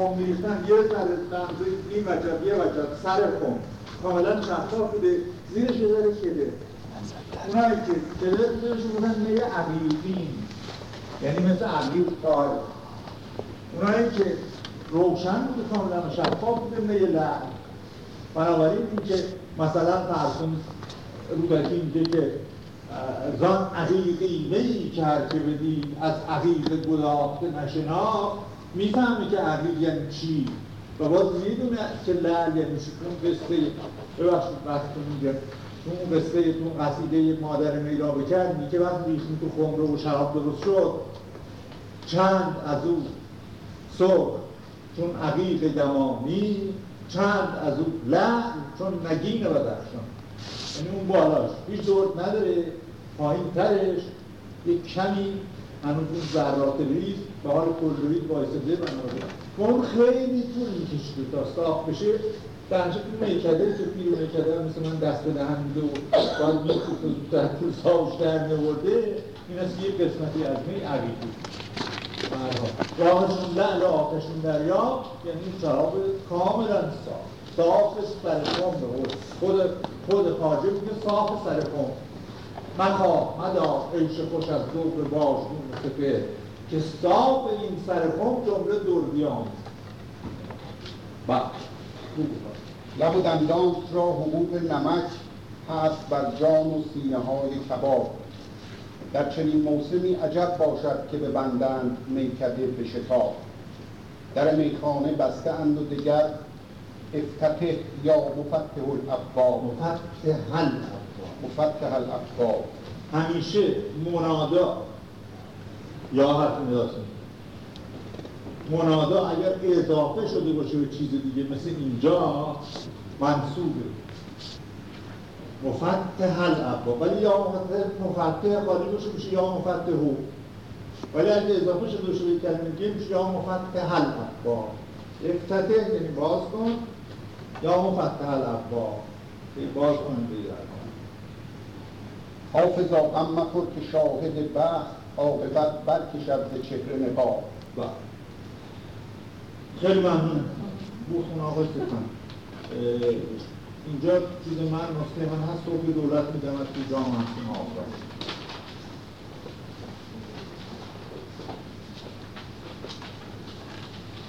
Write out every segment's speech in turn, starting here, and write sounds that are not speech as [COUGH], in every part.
خم میریختن یه ذره منظوری این وجب یه وجب سر خم کاملا شفاف بوده. زیرش یه ذره کده اونایی که کده زیرش بودن می عقیقین یعنی مثل عقیق تار اونایی که روشن بوده کاملا شفاف بوده می لعن. بنابراین اینکه مثلا فرسون روبکی میگه که زان عقیقی میی که هر که بدی از عقیق گداخته نشنا می‌فهمی که عقیق یعنی چی؟ و باز می‌دونه که لعل یعنی اون قصه ببخشید وقتتون میگه اون قصه اون قصیده مادر میرا بکرد میگه وقتی ریختیم تو خمره و شراب درست شد چند از او صبح چون عقیق دمامی چند از او لعل چون نگین و درشان یعنی اون بالاش هیچ دورت نداره. پایین ترش یک کمی هنوز اون ذرات ریز به حال کلوید بایسته بنابراین. و اون خیلی طول میکشیده تا صاف بشه. در تو میکده که پیر میکده مثل من دست به دهن میده و باید میخوفت و زودتر طول صافش در نورده این که یک قسمتی از می عقیقی راهشون لعل آتشون دریا یعنی شراب کاملا صاف صاف سر به خود خود خارجه میگه صاف سر خم مخواه مدا عیش خوش از ذوق باژگون سپه که صاف این سر خم جمله دردیان. بله لب و دندان را حقوق نمک هست بر جان و سینه های کباب. در چنین موسمی عجب باشد که ببندند میکده به شتاب. در میخانه بسته اند و دگر افتتح یا مفتح الابواب. مفتح هل مفتح الابواب. همیشه منادا. یا حرف نداست منادا اگر اضافه شده باشه به چیز دیگه مثل اینجا منصوبه مفتح الابواب. ولی یا مفتح مفتح خالی باشه میشه یا مفتح هو ولی اگر اضافه شده باشه به کلمه دیگه میشه یا مفتح الابواب. افتتح یعنی باز کن. یا مفتح الابواب. باز کن دیگر حافظا غم مخور که شاهد بخت عاقبت برکشد ز چهره نقاب. بله. خیلی ممنون بوخون آقای ستن اینجا چیز من نسخه من هست. صبح دولت میدم از تو جام هستیم آقا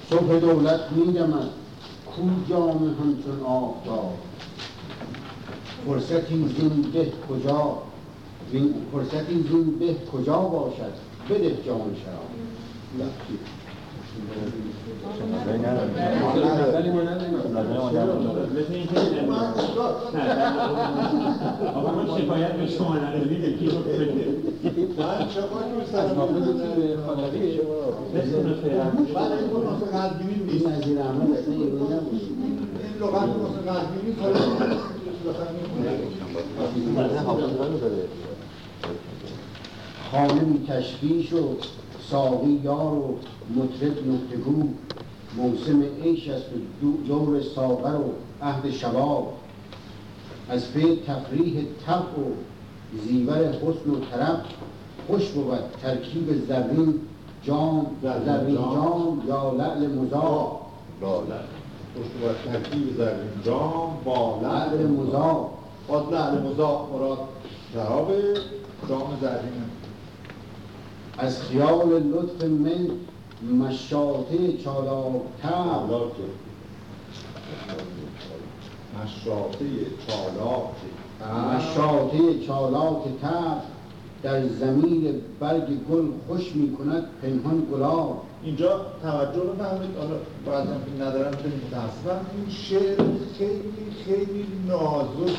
صبح دولت میدمد کو جام همچون آفتاب فرصتی زین به کجا فرصتی زین به کجا باشد؟ بده جام شراب. مثل این آقا ما شکایت به شما نداریم یکی رو بده من شما این نسخه قدیمی نیست این از این عمل اصلا یه این لغت نسخه قدیمی خانه بی تشویش و ساقی یار و مطرب نکتگو موسم عیش است و دور ساغر و عهد شباب. از پی تفریح طبع و زیور حسن و طرب خوش بود ترکیب زرین جام زرین جام. یا لعل لعل. خوش بود ترکیب زرین جام با لعل مزاب باز لعل مزاب مراد شراب جام زرین. از خیال لطف من مشاطه چالاکتر. مشاطه چالاک مشاطه چالاک تر در زمین برگ گل خوش می کند پنهان گلاب. اینجا توجه رو فهمید حالا هم ندارم خیلی متاسفم این شعر خیلی خیلی نازک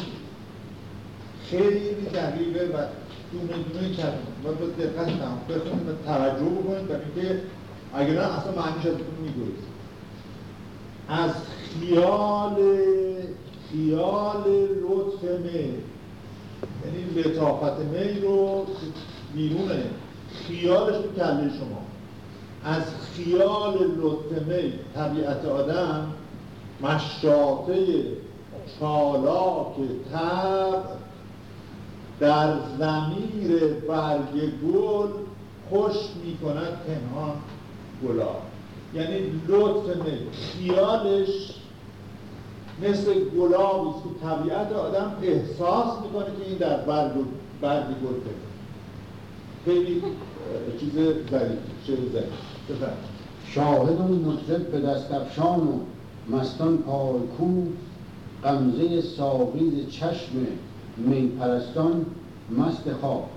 خیلی دقیقه و دونه کلمه و با دقت هم بخونید و توجه بکنید برای اینکه اگر نه اصلا معنیش از می‌گوید از خیال خیال لطف می. یعنی لطافت می رو بیرونه. خیالش تو کله شما. از خیال لطف می طبیعت آدم مشاطه چالاک تب در زمیر برگ گل خوش می کند پنهان گلاب. یعنی لطف خیالش مثل گلابی که طبیعت آدم احساس می‌کنه که این در برگ برگ گل خیلی چیز ظریف شعر ظریف. شاهد و مطرب به دست افشان و مستان پایکو غمزه ساقی چشم می پرستان مست خواب.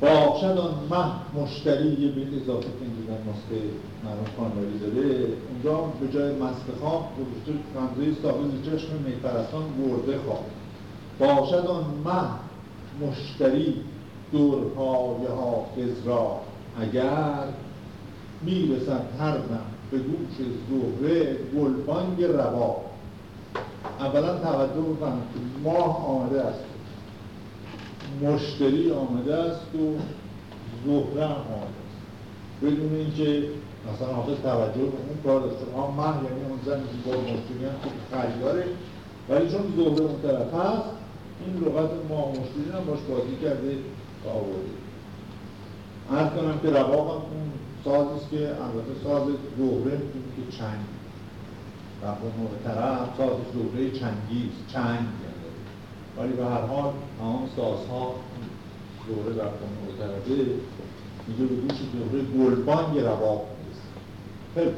باشد آن مه مشتری یه بیت اضافه که اینجا در نسخه مرحوم خانواری داره اونجا به جای مست خواب گذاشته غمزه ساقی چشم می پرستان برده خواب. باشد آن مه مشتری دورهای حافظ را اگر می‌رسد هر دم به گوش زهره گلبانگ روا. اولا توجه بکنم که ماه آمده است. مشتری آمده است و زهره هم آمده است. بدون اینکه مثلا حافظ توجه به اون کار داشته آن ماه یعنی اون زن که با مشتری هم که خریداره. ولی چون زهره اون طرف هست این لغت ما مشتری هم باش بازی کرده و آورده. ارز کنم که رواق هم اون سازی است که البته ساز زهره که چنگ. و اون طرف ساز زهره چنگیز چنگ ولی به هر حال تمام سازها دوره در خونه طرفه اینجا به گوش دوره گلبانگ رواق می‌رسه خیلی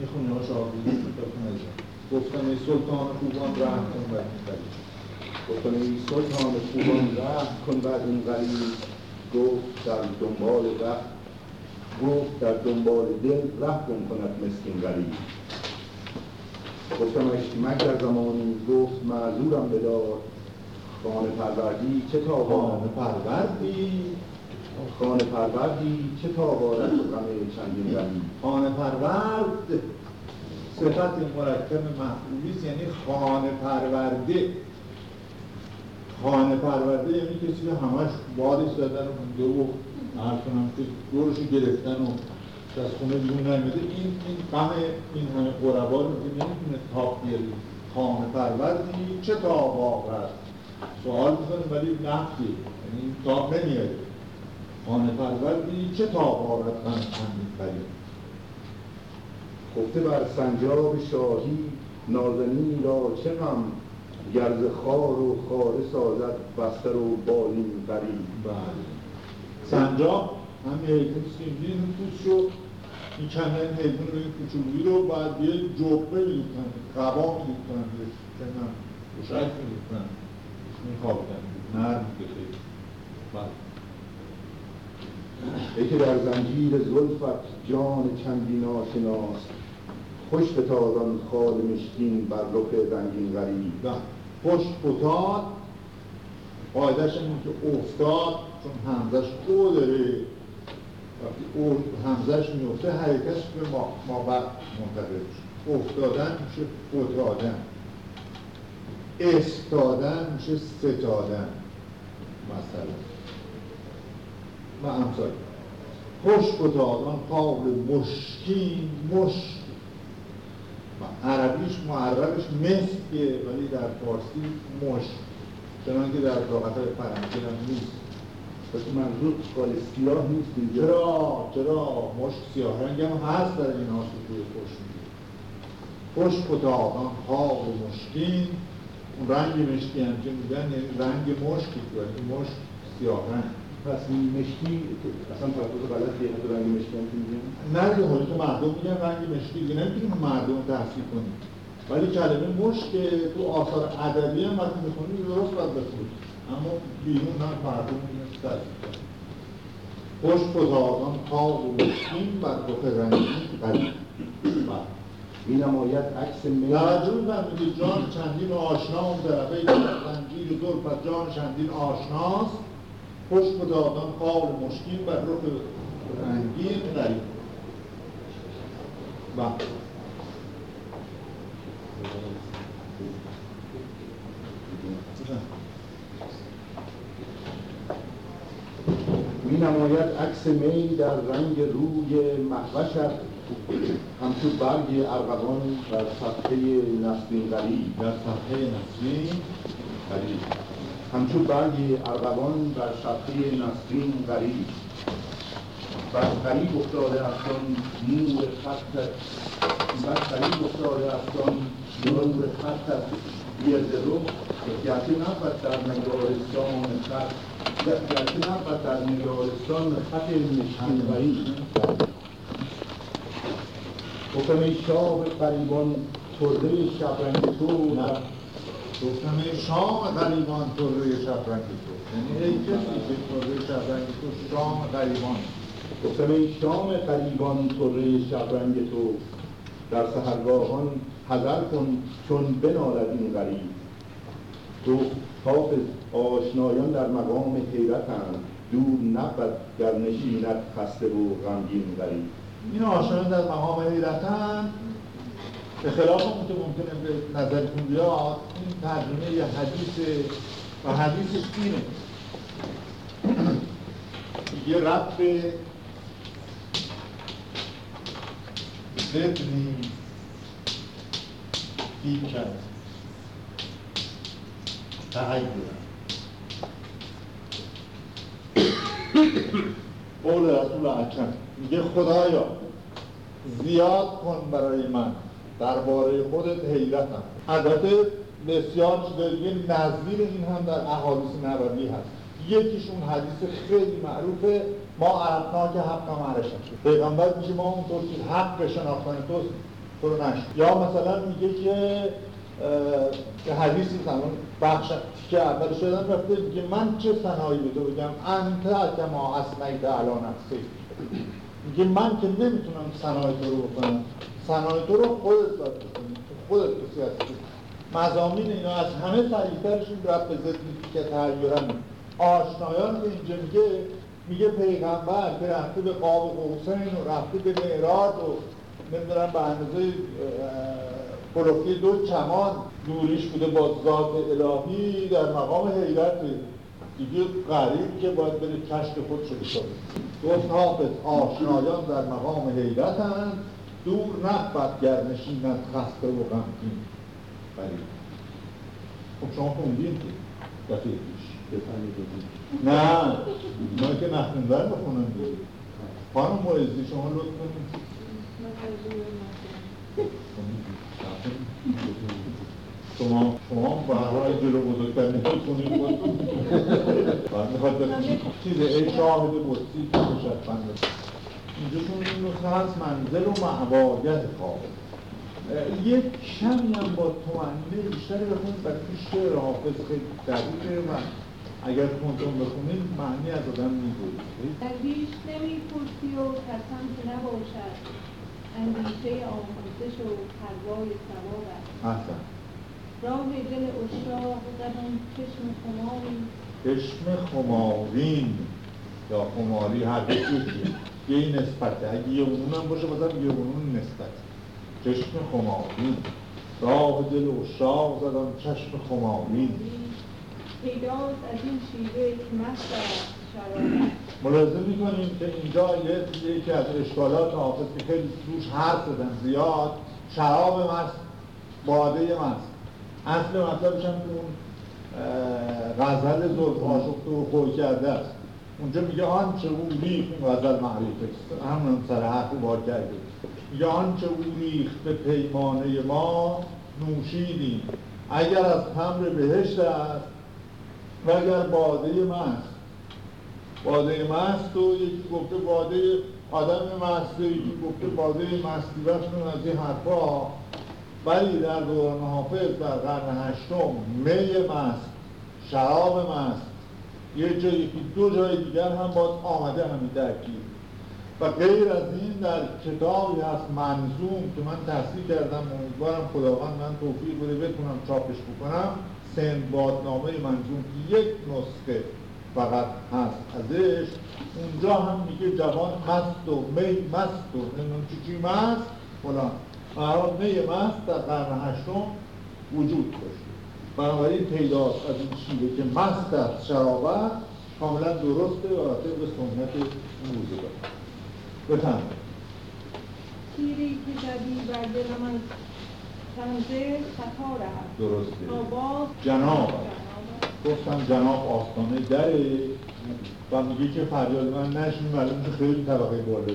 می‌خونی ها شاهدی گفتم ای سلطان خوبان رحم کن بر این قلیب گفتم ای سلطان خوبان رحم کن بر این قلیب گفت در دنبال ره گفت در دنبال دل ره گم کند مسکین غریب گفتمش مگر زمانی گفت معذورم بدار خانه پروردی چه تاوان. پروردی. خانه پروردی چه تاوارد غم چندین غمی خانه پرورد. صفت مرکب مفعولی است یعنی خانه پرورده. خانه پرورده یعنی کسی که همش بادش دادن و عرض کنم که دورش گرفتن و از خونه بیرون نمیده این این غم این همه قربا رو که نمی‌تونه تاپ بیاری. خانه پروردی چه تاب آورد سوال می‌کنه ولی نفتی یعنی تاپ نمیاره خانه پروردی چه تاب آورد غم چندین بری خفته بر سنجاب شاهی نازنین را چه غم؟ گرز خار و خاره سازد بستر و بالین غریب بله. سنجاب هم حیثیت که این توش شد این چندین حیوان رو این کوچولویی رو باید یه جبه می‌دونن قبا من روشک می‌دونن این خواب نرم میده بله. ای که در زنجیر زلفت جان چندین آشناست خوش فتادان خال مشکین بر رخ رنگین غریب. و خوش فتاد قاعدش این که افتاد چون همزش او داره وقتی او همزش میفته حرکتش به ما, ما بعد منتقل میشه. افتادن میشه فتادن. استادن میشه ستادن. مثلا. و امثال خوش فتادان قابل مشکین مشک. و عربیش معربش مسکه ولی در فارسی مشک. چنان که در لغت فرنگی هم نیست. پس منظور خال سیاه نیست چرا؟ چرا؟ مشک سیاه رنگ هم هست در این هاست که توی خوش میگه خوش فتادان خواب مشکین. اون رنگ مشکی هم که میگن یعنی رنگ مشکی که مشک سیاه رنگ. پس این مشکی اصلا تلفظ غلط یه خود رنگ مشکی هم که میگن نه دیگه حالی که مردم میگن رنگ مشکی دیگه نمی‌تونیم مردم تحصیل کنیم. ولی کلمه مشک تو آثار ادبی هم وقتی می‌خونی درست باید بخونی. اما بیرون هم مردم کنیم خوش فتادان خواب و مشکین بر رخ رنگین قریب می نماید عکس می توجه میفرمایید جان چندین آشنا اون طرفه که زنجیر زلفت جان چندین آشناست. خوش فتادان خواب مشکین بر رخ رنگین قریب بله. می نماید عکس می در رنگ روی محوشت همچون برگ ارغوان در صفحه نسرین غریب. در صفحه نسرین غریب. همچون برگی ارغوان بر شبه نسرین غریب. بر غریب افتاده از آن نور خط بر غریب افتاده از آن نور خط. رو گرچه نبود در نگارستان خط گرچه نبود در نگارستان خط غریب گفتم شاه قریبان ترده شبرنگ تو گفتم ای شام غریبان طره شبرنگ تو یعنی ای کسی که طره شبرنگ تو شام غریبان گفتم ای شام قریبان طره شبرنگ تو در سهرگاهان حذر کن چون بنالد این غریب تو حافظ آشنایان در مقام حیرتند. دور نبود در نشیند خسته و غمگین غریب این آشنایان در مقام حیرتن به خلاف اون که ممکنه به نظرتون بیاد این ترجمه یه حدیث و حدیثش اینه. یه رب به ذبنی کرد. تغییر قول رسول اکرم. میگه خدایا زیاد کن برای من. درباره خودت حیرتم. البته بسیار چیزایی دیگه نظیر این هم در احادیث نبوی هست. یکیشون حدیث خیلی معروفه ما عرفنا که حق معرشم پیغمبر میگه ما اونطور که حق شناختن تو تو یا مثلا میگه که که حدیثی زمان بخش که اول شدن رفته میگه من چه سنایی به تو بگم؟ انت کما اسمیت علا نفسی. میگه من که نمی‌تونم سنای تو رو بکنم. سنای تو رو خودت باید بکنی. خودت کسی هستی مزامین اینا از همه سریعترشون رفت به ضد که تغییرن آشنایان که اینجا میگه میگه پیغمبر که رفته به قاب قوسین و رفته به معراج و نمی‌دونم به اندازه پروفی دو چمان دوریش بوده با ذات الهی در مقام حیرت. دیگه غریب که باید بره کشت خود شده شده. گفت حافظ آشنایان در مقام حیرتند دور نخبت گر نشینند خسته و غمگین. غریب خب شما خوندین؟ که دفعه پیش. نه. ما که نخوندن بخونن. دیگه خانم معزی شما لطف کنید. شما شما به هر جلو بزرگتر نگاه کنید بعد می‌خواد چیز ای شاهد بشد بنده اینجا چون این نسخه هست منزل و معواید خواب یک کمی هم با توانده بیشتری بخونید برای که شعر حافظ خیلی دقیقه و اگر کنتون بخونید معنی از آدم می‌گوید در بیش نمی پرسی و کسان که نباشد اندیشه آموزش و پروای ثواب است. راه دل اشاق زدن چشم خماری. چشم خمارین. یا خماری هر یکی یه نسبته. اگه یه اونون هم باشه بازم یه اونون نسبت. چشم خمارین. راه دل اشاق زدن چشم خمارین. پیداست از این شیوه که مست شرابت ملاحظه می‌کنیم که اینجا یکی از اشکالات حافظ که خیلی روش حرف زدن زیاد شراب مست باده مست اصل مطلبش هم که اون غزل زلف آشفته و خوی کرده است. اونجا میگه آنچه او ریخت این غزل معریفه همون سر حرف بار کرده. میگه آنچه او ریخت به پیمانه ما نوشیدیم. اگر از تمر بهشت است و اگر باده مست باده مست و یکی گفته باده آدم مست یکی گفته باده مستی. بخشون از این حرفا ولی در دوران حافظ در قرن هشتم می مست شراب مست. یه جایی که دو جای دیگر هم باز آمده همین ترکیب و غیر از این در کتابی هست منظوم که من تحصیل کردم. امیدوارم خداوند من توفیق بده بتونم چاپش بکنم. بادنامه منظوم. یک نسخه. فقط هست. ازش اونجا هم میگه جوان مست و می مست و نمی‌دونم چی چی مست؟ فلان. برای می مست در قرن هشتم وجود داشت. بنابراین پیداست از این شیوه که مست است شرابت کاملا درسته و طبق سنت موزیقا بفرمایید. تیری که زدی بر دل من خنده خطا رهد درسته. جناب. گفتم جناب آستانه دره. و میگه که فریاد من نشین که خیلی طبقه بالا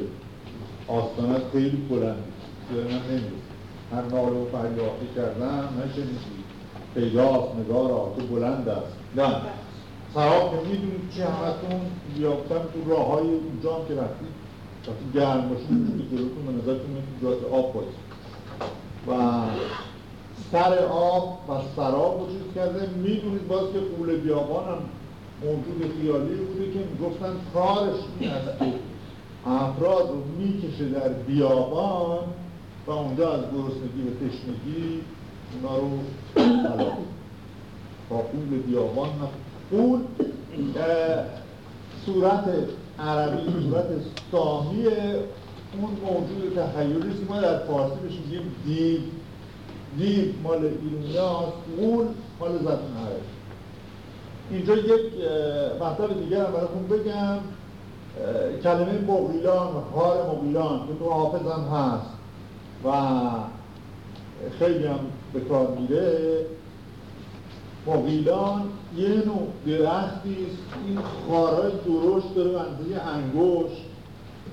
آستانه خیلی بلند من نمیده هر نال و فریاده کردم نشنیدی. پیداست نگارا تو بلند است. نه. سراب که می‌دونید چه همتون بیافتم تو راه های اونجا هم که رفتید وقتی گرم باشید می‌تونید جلوتون به نظرتون آب باشید و سر آب و سراب وجود کرده. می‌دونید باز که قول بیابان هم موجود خیالی بوده که می‌گفتن کارش این است که افراد رو می‌کشه در بیابان و اونجا از گرسنگی و تشنگی اونا رو با قول بیابان قول صورت عربی صورت سامی اون موجود تخیلی ما در فارسی بهش میگیم دیو مال ایرونی هاست قول مال زبان عربی اینجا یک مطلب دیگر هم براتون بگم. کلمه مغیلان خار مغیلان که تو حافظم هست و خیلی هم به کار میره. مغیلان یه نوع درختی این خارای درشت داره اندازه انگشت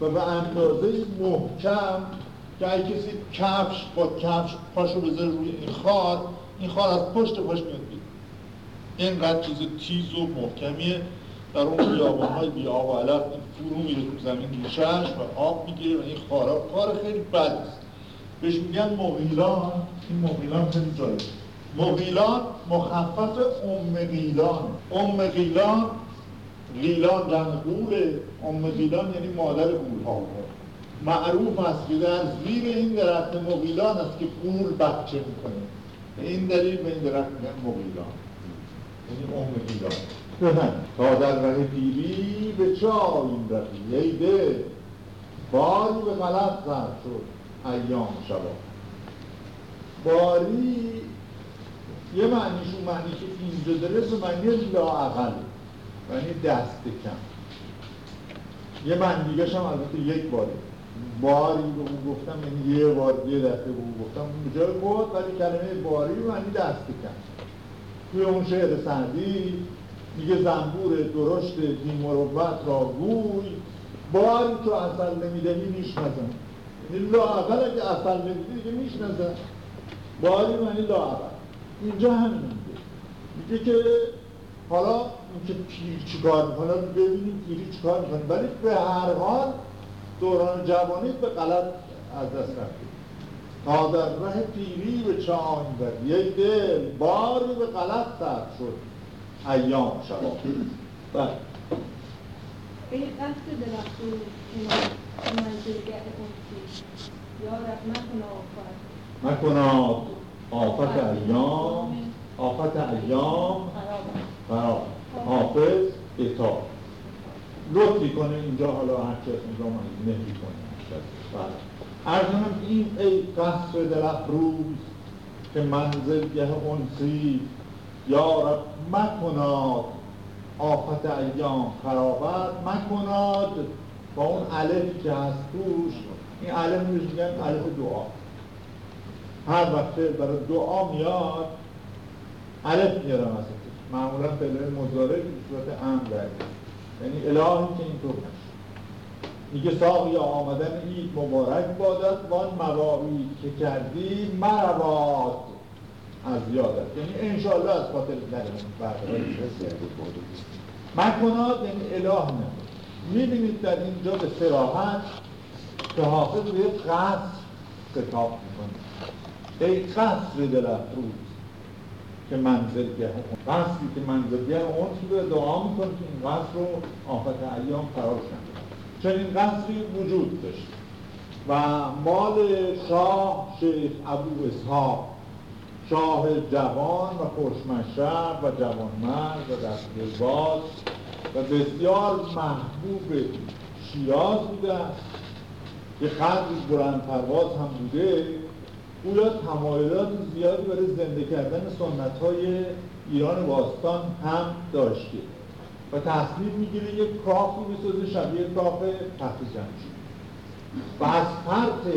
و به اندازه محکم که اگه کسی کفش با کفش پاشو بذاره روی این خار این خار از پشت پاش میاد اینقدر چیز تیز و محکمیه. در اون بیابان های بی آب و علف فرو میره تو زمین ریشش و آب می‌گیره و این خارا کار خیلی بد است. بهش میگن مغیلان. این مغیلان خیلی جالب مغیلان مخفف ام غیلان. ام غیلان غیلان قوله ام غیلان یعنی مادر قول ها معروف است که در زیر این درخت مغیلان است که قول بچه می‌کنه. این دلیل به این درخت میگن مغیلان. یعنی ام غیلان تا در ره پیری به چا این رفی ای ده باری به غلط زد شد. ایام شبا. باری یه معنیش اون معنی که اینجا داره به معنی لاعقل یعنی دست کم. یه معنی دیگه هم البته یک باره. باری به اون گفتم یعنی یه بار یه دسته به اون گفتم. اون جای بود ولی کلمه باری به معنی دست کم توی اون شعر سعدی میگه زنبور درشت بی مروت را گوی باری تو اصل نمی‌دهی میشنزن یعنی لاعقل اگه اصل نمی‌دهی دیگه میشنزن باری معنی لاعقل اینجا همین میگه. میگه که حالا اینکه پیر چیکار می‌کنه رو ببینیم پیری چیکار می‌کنه. ولی به هر حال دوران جوانی به غلط از دست رفته. تا در ره پیری به چاه بر یک دل باری به غلط سر شد. ایام شبا بله. به قصد درخت و منزلگه اونسی یا رحمت مکن آفت. ایام. آفت ایام. خراب حافظ اتا لطفی کنه اینجا حالا هرچی از اینجا نهی کنه ارزانم این ای قصر دل افروز که منزلگه انسی. یارب مکناد. آفت ایام خرابت مکناد. با اون علفی که هست توش این علف میگن علف دعا. هر وقت برای دعا میاد علف میارم از معمولا فعل مزاره به صورت امر یعنی الهی که اینطور میگه ساقی آمدن اید مبارک بادت وان مواعید که کردی مرواد از یادت یعنی انشاءالله از خاطر نرمون مکنات یعنی اله نه می‌بینید در اینجا به سراحت که حافظ به قصد خطاب می‌کنه. ای قصر دل افروز که منزلگه قصری که منزلگه اون که دعا می‌کنه که این قصر رو آفت ایام فرار چون این قصری وجود داشت. و مال شاه شیخ ابو اسحاق شاه جوان و خوشمشرب و جوانمرد و دستگرباز و بسیار محبوب شیراز بوده است که قدری بلند پرواز هم بوده. گویا تمایلات زیادی برای زنده کردن سنت های ایران باستان هم داشته و تصویر می‌گیره یک کافی می‌سازه شبیه کاف تخت جمشید. و از فرط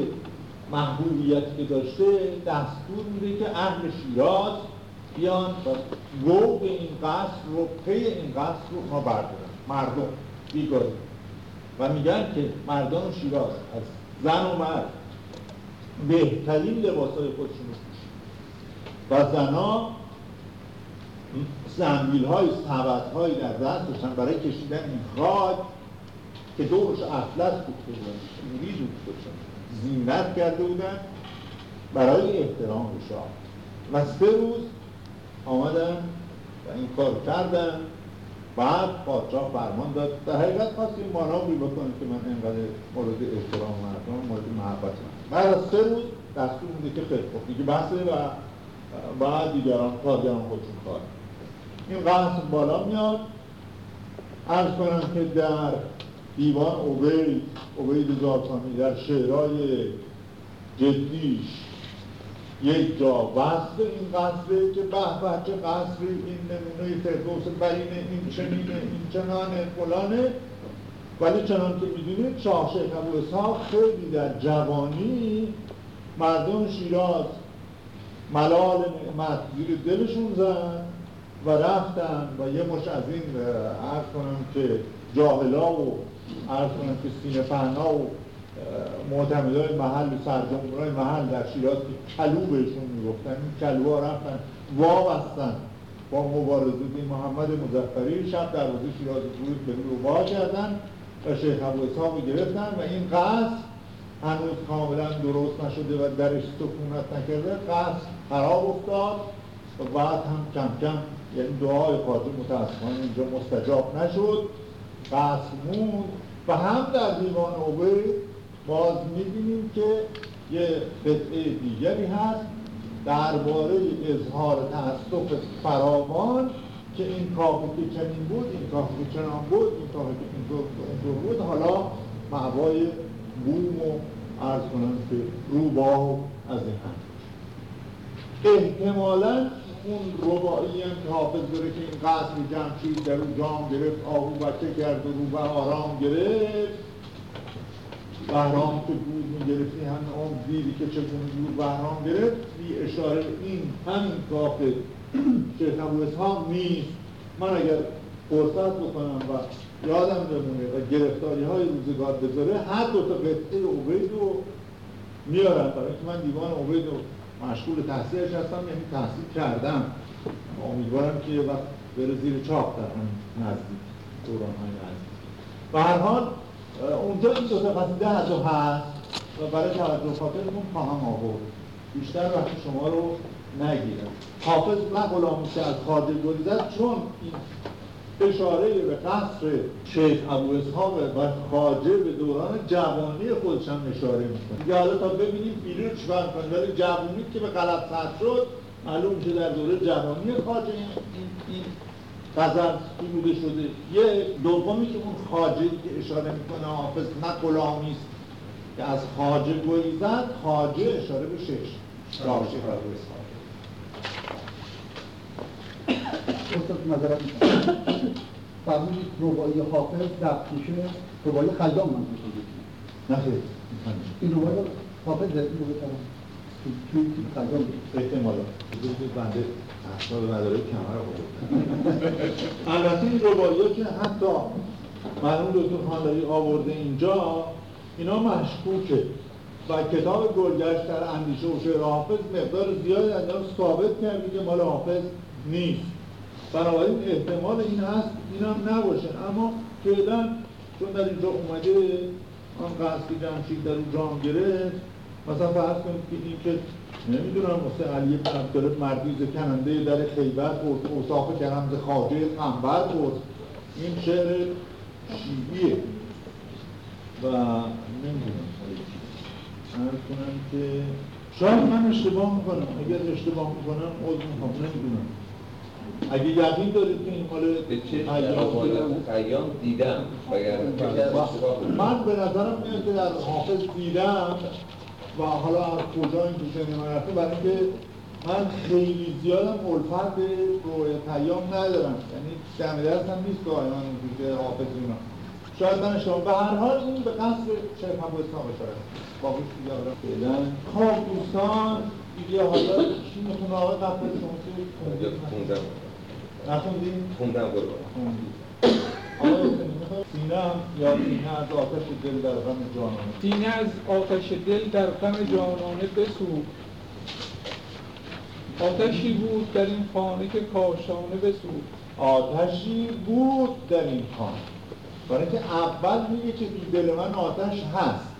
محبوبیت که داشته دستور میده که اهل شیراز بیان و رو به این قصد رو پی این قصد رو ما بردارن. مردم بیگاری و میگن که مردان شیراز از زن و مرد بهترین لباس های خودشون رو و زنا زنبیل های سبت های در دستشن برای کشیدن این خاک که دورش اطلس بوده بودن شوری بودن زینت کرده بودن برای احترام به شاه. و سه روز آمدن و این کار کردن. بعد پادشاه فرمان داد. در حقیقت خواست این مانوری بکنه که من اینقدر مورد احترام مردم مورد محبت من بعد از سه روز دستور میده که خیلی خوب. دیگه بحثه و بعد دیگران کارگران خودشون کار این قصد بالا میاد. ارز کنم که در دیوان عبید عبید زارتانی در شعرهای جدیش یک جا وصف این قصره که به به چه قصری این نمونه فردوس برینه این چنینه این چنانه فلانه. ولی چنان که می‌دونید شاه شیخ ابو خیلی در جوانی مردم شیراز ملال نعمت زیر دلشون زن و رفتن و یه مش از این عرض کنم که جاهلا و عرض کنم که سینه فهنا و معتمدای محل و سرجمهورای محل در شیراز که کلو بهشون می‌گفتن. این کلوها رفتن وابستن با مبارزه محمد مزفری شب دروازه شیراز فرود به رو وا کردن. و شیخ ابو گرفتن و این قصد هنوز کاملا درست نشده و درش سکونت نکرده قصد خراب افتاد و بعد هم کم کم یعنی دعای خاطر متاسفانه اینجا مستجاب نشد. قصد موند و هم در دیوان عبید باز می‌بینیم که یه قطعه دیگری هست درباره اظهار تاسف فراوان که این کافی که چنین بود این کافی که چنان بود این کافی که اینطور بود حالا معوای بوم و ارز کنم که روباه از این هم احتمالا اون ربایی هم که حافظ داره که این قصر جمشید در اون جام گرفت آهو بچه کرد و رو آرام گرفت. بهرام که بود می‌گرفتی همه اون دیدی که چگونه بود بهرام گرفت بی اشاره این همین کاف شیخ ابو اسحاق نیست من اگر فرصت بکنم و یادم بمونه و گرفتاری های روزگار بذاره هر دو تا قطعه عبید رو میارم برای اینکه من دیوان عبید رو مشغول تحصیلش هستم یعنی تحصیل کردم. امیدوارم که یه وقت بره زیر چاپ در هم نزدیک دوران های نزدیک. به هر حال اونجا این دو تا قصیده هست و برای توجه خاطرتون خواهم آورد. بیشتر وقتی شما رو نگیرم. حافظ نه غلامی که از خاطر گریزد چون این اشاره به قصر شیخ ابو اسحاق و خاجه به دوران جوانی خودش هم اشاره می‌کنه. دیگه حالا تا ببینیم رو چیکار کنه ولی جوانی که به غلط سر شد معلوم که در دوره جوانی خاجه این, این غزل بوده شده. یه دومی که اون خاجه که اشاره می‌کنه حافظ نه غلامی است که از خاجه گریزد خاجه اشاره به راه شیخ ابو اسحاق استاد نظرت فرمودید روایی حافظ دفت میشه روایی خیام من نه خیلی. این روایی حافظ در این روایی توی خیام احتمالا. بنده احساب مداره کمر البته این روایی که حتی مرحوم دکتر خانداری آورده اینجا اینا مشکوکه. و کتاب گلگشت در اندیشه و شعر حافظ مقدار زیادی از ثابت کرده که مال حافظ نیست. بنابراین احتمال این هست این هم نباشه. اما فعلا چون در اینجا اومده آن قصد جمشید در اون جام گرفت مثلا فرض کنید که این که نمی‌دونم مثل علی بن عبدالله مردیز کننده در خیبر بود اوصاف کرمز خاجه قنبر بود. این شعر شیعیه. و نمی‌دونم عرض کنم که شاید من اشتباه می‌کنم. اگر اشتباه می‌کنم عوض می‌کنم نمی‌دونم. اگه یقین دارید که این مال به چه خیام دیدم من به نظرم میاد که در حافظ دیدم و حالا از کجا این تو سنی رفته برای اینکه من خیلی زیادم الفت به روی پیام ندارم. یعنی دم درست هم نیست که آیان که حافظ اینا. شاید من شما به هر حال این به قصد شیخ ابو اسلام بشاره باقی دیگه فعلا خب دوستان دیگه حالا چی می‌خونه آقای قبل شما که خوندم. نخوندیم؟ خوندم برو آقای سینه هم یا سینه از آتش دل در غم جانانه؟ سینه از آتش دل در غم جانانه بسود آتشی بود در این خانه که کاشانه بسود آتشی بود در این خانه. برای اینکه اول میگه که تو دل من آتش هست.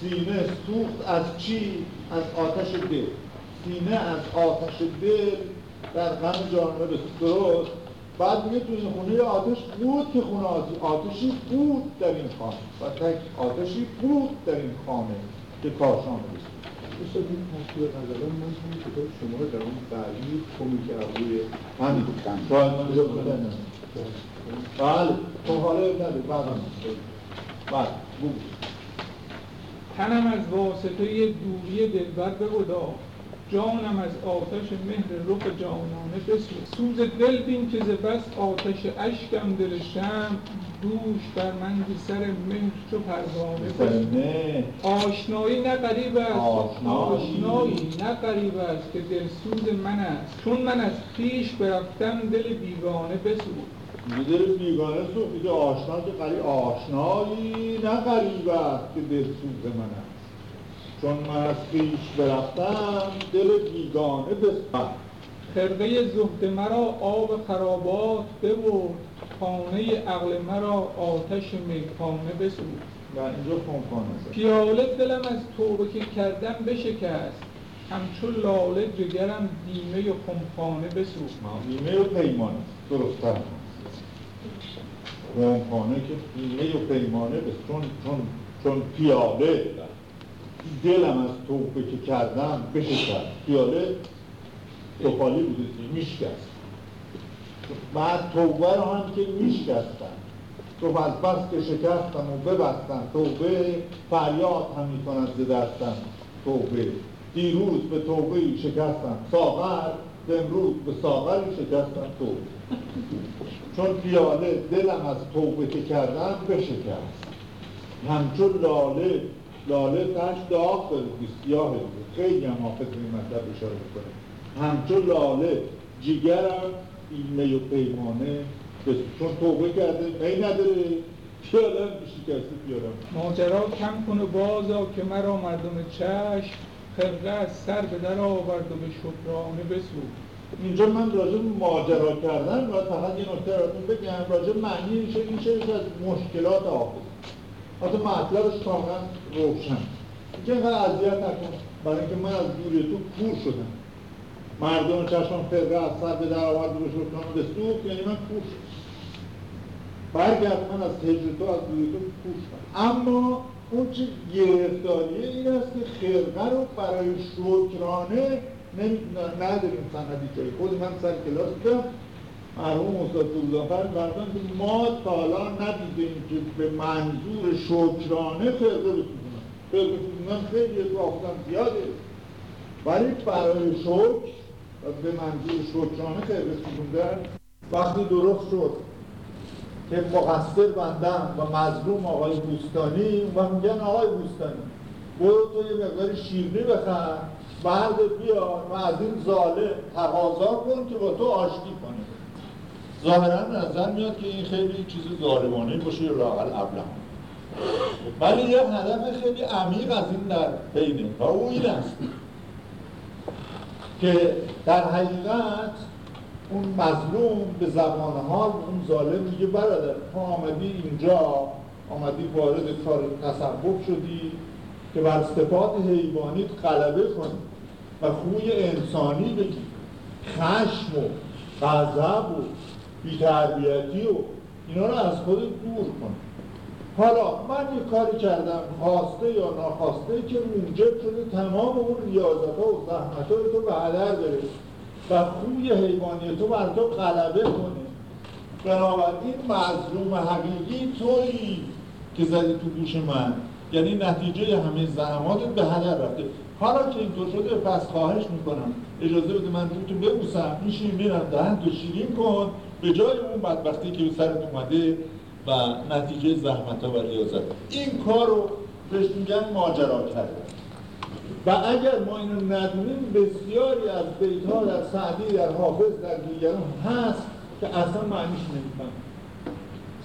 سینه سوخت از چی؟ از آتش دل. سینه از آتش دل در غم جانبه درست؟ بعد میگه تو این خونه آتش بود که خونه آتشی بود در این خانه. و تک آتشی بود در این خانه که کاشانه بسید استاد این تصویر غزلا من همین کتاب شما رو در اون بعدی کمی که روی همین شاید من بدنم بله. خب حالا بعد هم بله. تنم از واسطه دوری دلبر بگدا جانم از آتش مهر رخ جانانه بسوز. سوز دل بین که ز بس آتش اشکم دل شم دوش بر من سر مهر چو پروانه آشنایی نه غریب است. آشنایی. نه غریب است که دلسوز من است. چون من از خویش برفتم دل بیگانه بسوز. دل بیگانه سوخت که آشنا که قریب آشنایی نه غریب است که دلسوز من است. چون من از پیش برفتم دل بیگانه بستم خرقه زهد مرا آب خرابات ببرد خانه عقل مرا آتش میخانه بسود و اینجا خونخانه پیاله دلم از توبه که کردم بشکست. همچون لاله جگرم دیمه خمخانه بسود دیمه و پیمانه درست خمخانه که دیمه و پیمانه بسود چون, چون, چون پیاله دلم از توبه که کردم بشکست پیاله توفالی بوده میشکست. بعد توبه رو هم که میشکستن. تو از بس که شکستم و ببستم توبه فریاد هم می‌کنند ز دستم. توبه. دیروز به توبه شکستم. ساغر امروز به ساغری شکستم توبه چون پیاله دلم از توبه که کردم بشکست. همچون لاله لاله تش داغ داره سیاه خیلی هم حافظ این مطلب اشاره می‌کنه. همچون لاله جیگرم ایمه و پیمانه چون توبه کرده می نداره. پیالم شکسته پیالم ماجرا کم کنه بازا که مرا مردم چشم خرقه از سر به در آورد و به شکرانه بسود اینجا من راجع ماجرا کردن و فقط یه نکته براتون بگم راجع معنی این شکل از مشکلات حافظ حتی مطلبش کاملا روشن. که اینقدر اذیت نکن. برای اینکه من از دوری تو کور شدم. مردم چشم فرقه از سر به در به شکران به سوخت یعنی من کور شدم. برگرد من از هجر تو از دوری تو کور شدم. اما اون چه گرفتاریه این است که خرقه رو برای شکرانه نداریم سندی جایی خود من سر کلاس بودم مرحوم استاد فرزان فرزان که ما تا حالا ندیدیم که به منظور شکرانه فرقه بسودونن فرقه بسودونن خیلی اطرافدن زیاده. ولی برای شکر به منظور شکرانه فرقه بسودوندن وقتی درست شد. که مقصر بندم و مظلوم آقای بوستانی. و میگن آقای بوستانی برو تو یه مقدار شیرنی بخر بعد بیار و از این ظالم تقاضا کن که با تو آشتی کنه. ظاهرا نظر میاد که این خیلی چیز ظالمانه باشه یا لاقل ولی یه هدف خیلی عمیق از این در بینه و او این است که در حقیقت اون مظلوم به زبان حال اون ظالم میگه برادر تو آمدی اینجا آمدی وارد کار تصوف شدی که بر صفات حیوانیت غلبه کنی و خوی انسانی بگی. خشم و غضب و بیتربیتی و اینا رو از خود دور کن. حالا من یه کاری کردم خواسته یا ناخواسته که موجب شده تمام اون ریاضت ها و زحمت تو به هدر و خوی حیوانی تو بر تو غلبه کنه. بنابراین مظلوم حقیقی تویی که زدی تو گوش من. یعنی نتیجه همه زحماتت به هدر رفته. حالا که اینطور شده پس خواهش می‌کنم. اجازه بده من تو ببوسم. میشین میرم دهن تو شیرین کن. به جای اون بدبختی که به سرت اومده و نتیجه زحمت ها و ریاضت این کار رو بهش میگن ماجرا کرده و اگر ما اینو ندونیم بسیاری از بیت ها در سعدی در حافظ در دیگران هست که اصلا معنیش نمیفهم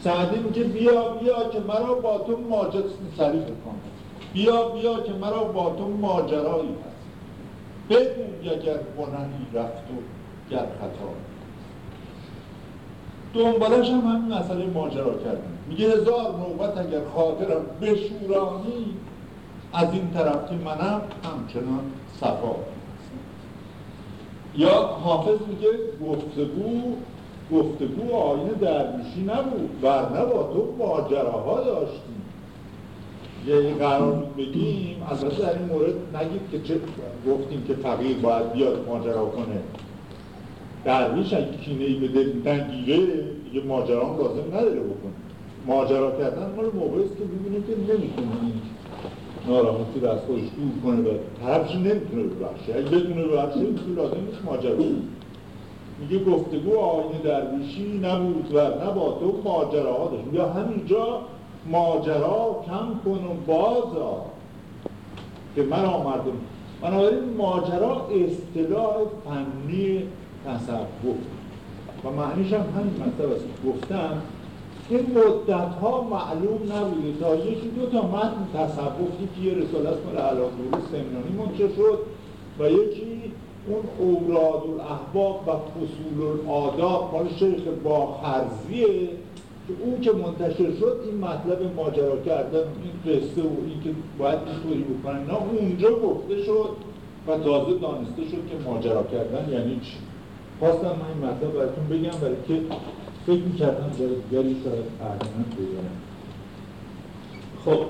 سعدی میگه بیا بیا که مرا با تو ماجرا سریع بکن. بیا بیا که مرا با تو ماجرایی هست. بدون اگر بننی رفت و گر خطا. دنبالش هم همین مسئله ماجرا کردن. میگه هزار نوبت اگر خاطرم بشورانی از این طرف که منم همچنان صفا. یا حافظ میگه گفتگو گفتگو آینه درویشی نبود ورنه با تو ماجراها داشتیم. یه قرار بگیم البته در این مورد نگید که چه گفتیم که فقیر باید بیاد ماجرا کنه. درویش اگه کینه ای به دل نگیره یه ماجرا هم لازم نداره بکنه. ماجرا کردن مال موقعی است که ببینه که نمی‌تونه این ناراحتی رو از خودش دور کنه و طرفش نمی‌تونه ببخشه. اگه بدونه ببخشه تو لازم نیست ماجرا. میگه گفتگو آینه درویشی نبود و نه با تو ماجراها داشت. یا همینجا ماجرا کم کن و بازا که من آمردم بنابراین ماجرا اصطلاح فنی تصوف. و معنیش هم همین مطلب است. گفتم این مدت ها معلوم نبوده. تا یکی دو تا متن تصوف یکی یه رساله است مال علامه سمنانی منتشر شد و یکی اون اوراد الاحباب و فصول الاداب مال شیخ باخرزیه که اون که منتشر شد این مطلب ماجرا کردن این قصه و این که باید اینطوری بکنن نه اونجا گفته شد و تازه دانسته شد که ماجرا کردن یعنی چی. خواستم من این مطلب براتون بگم برای که فکر می‌کردم دیگری شاید اردنم بگم خب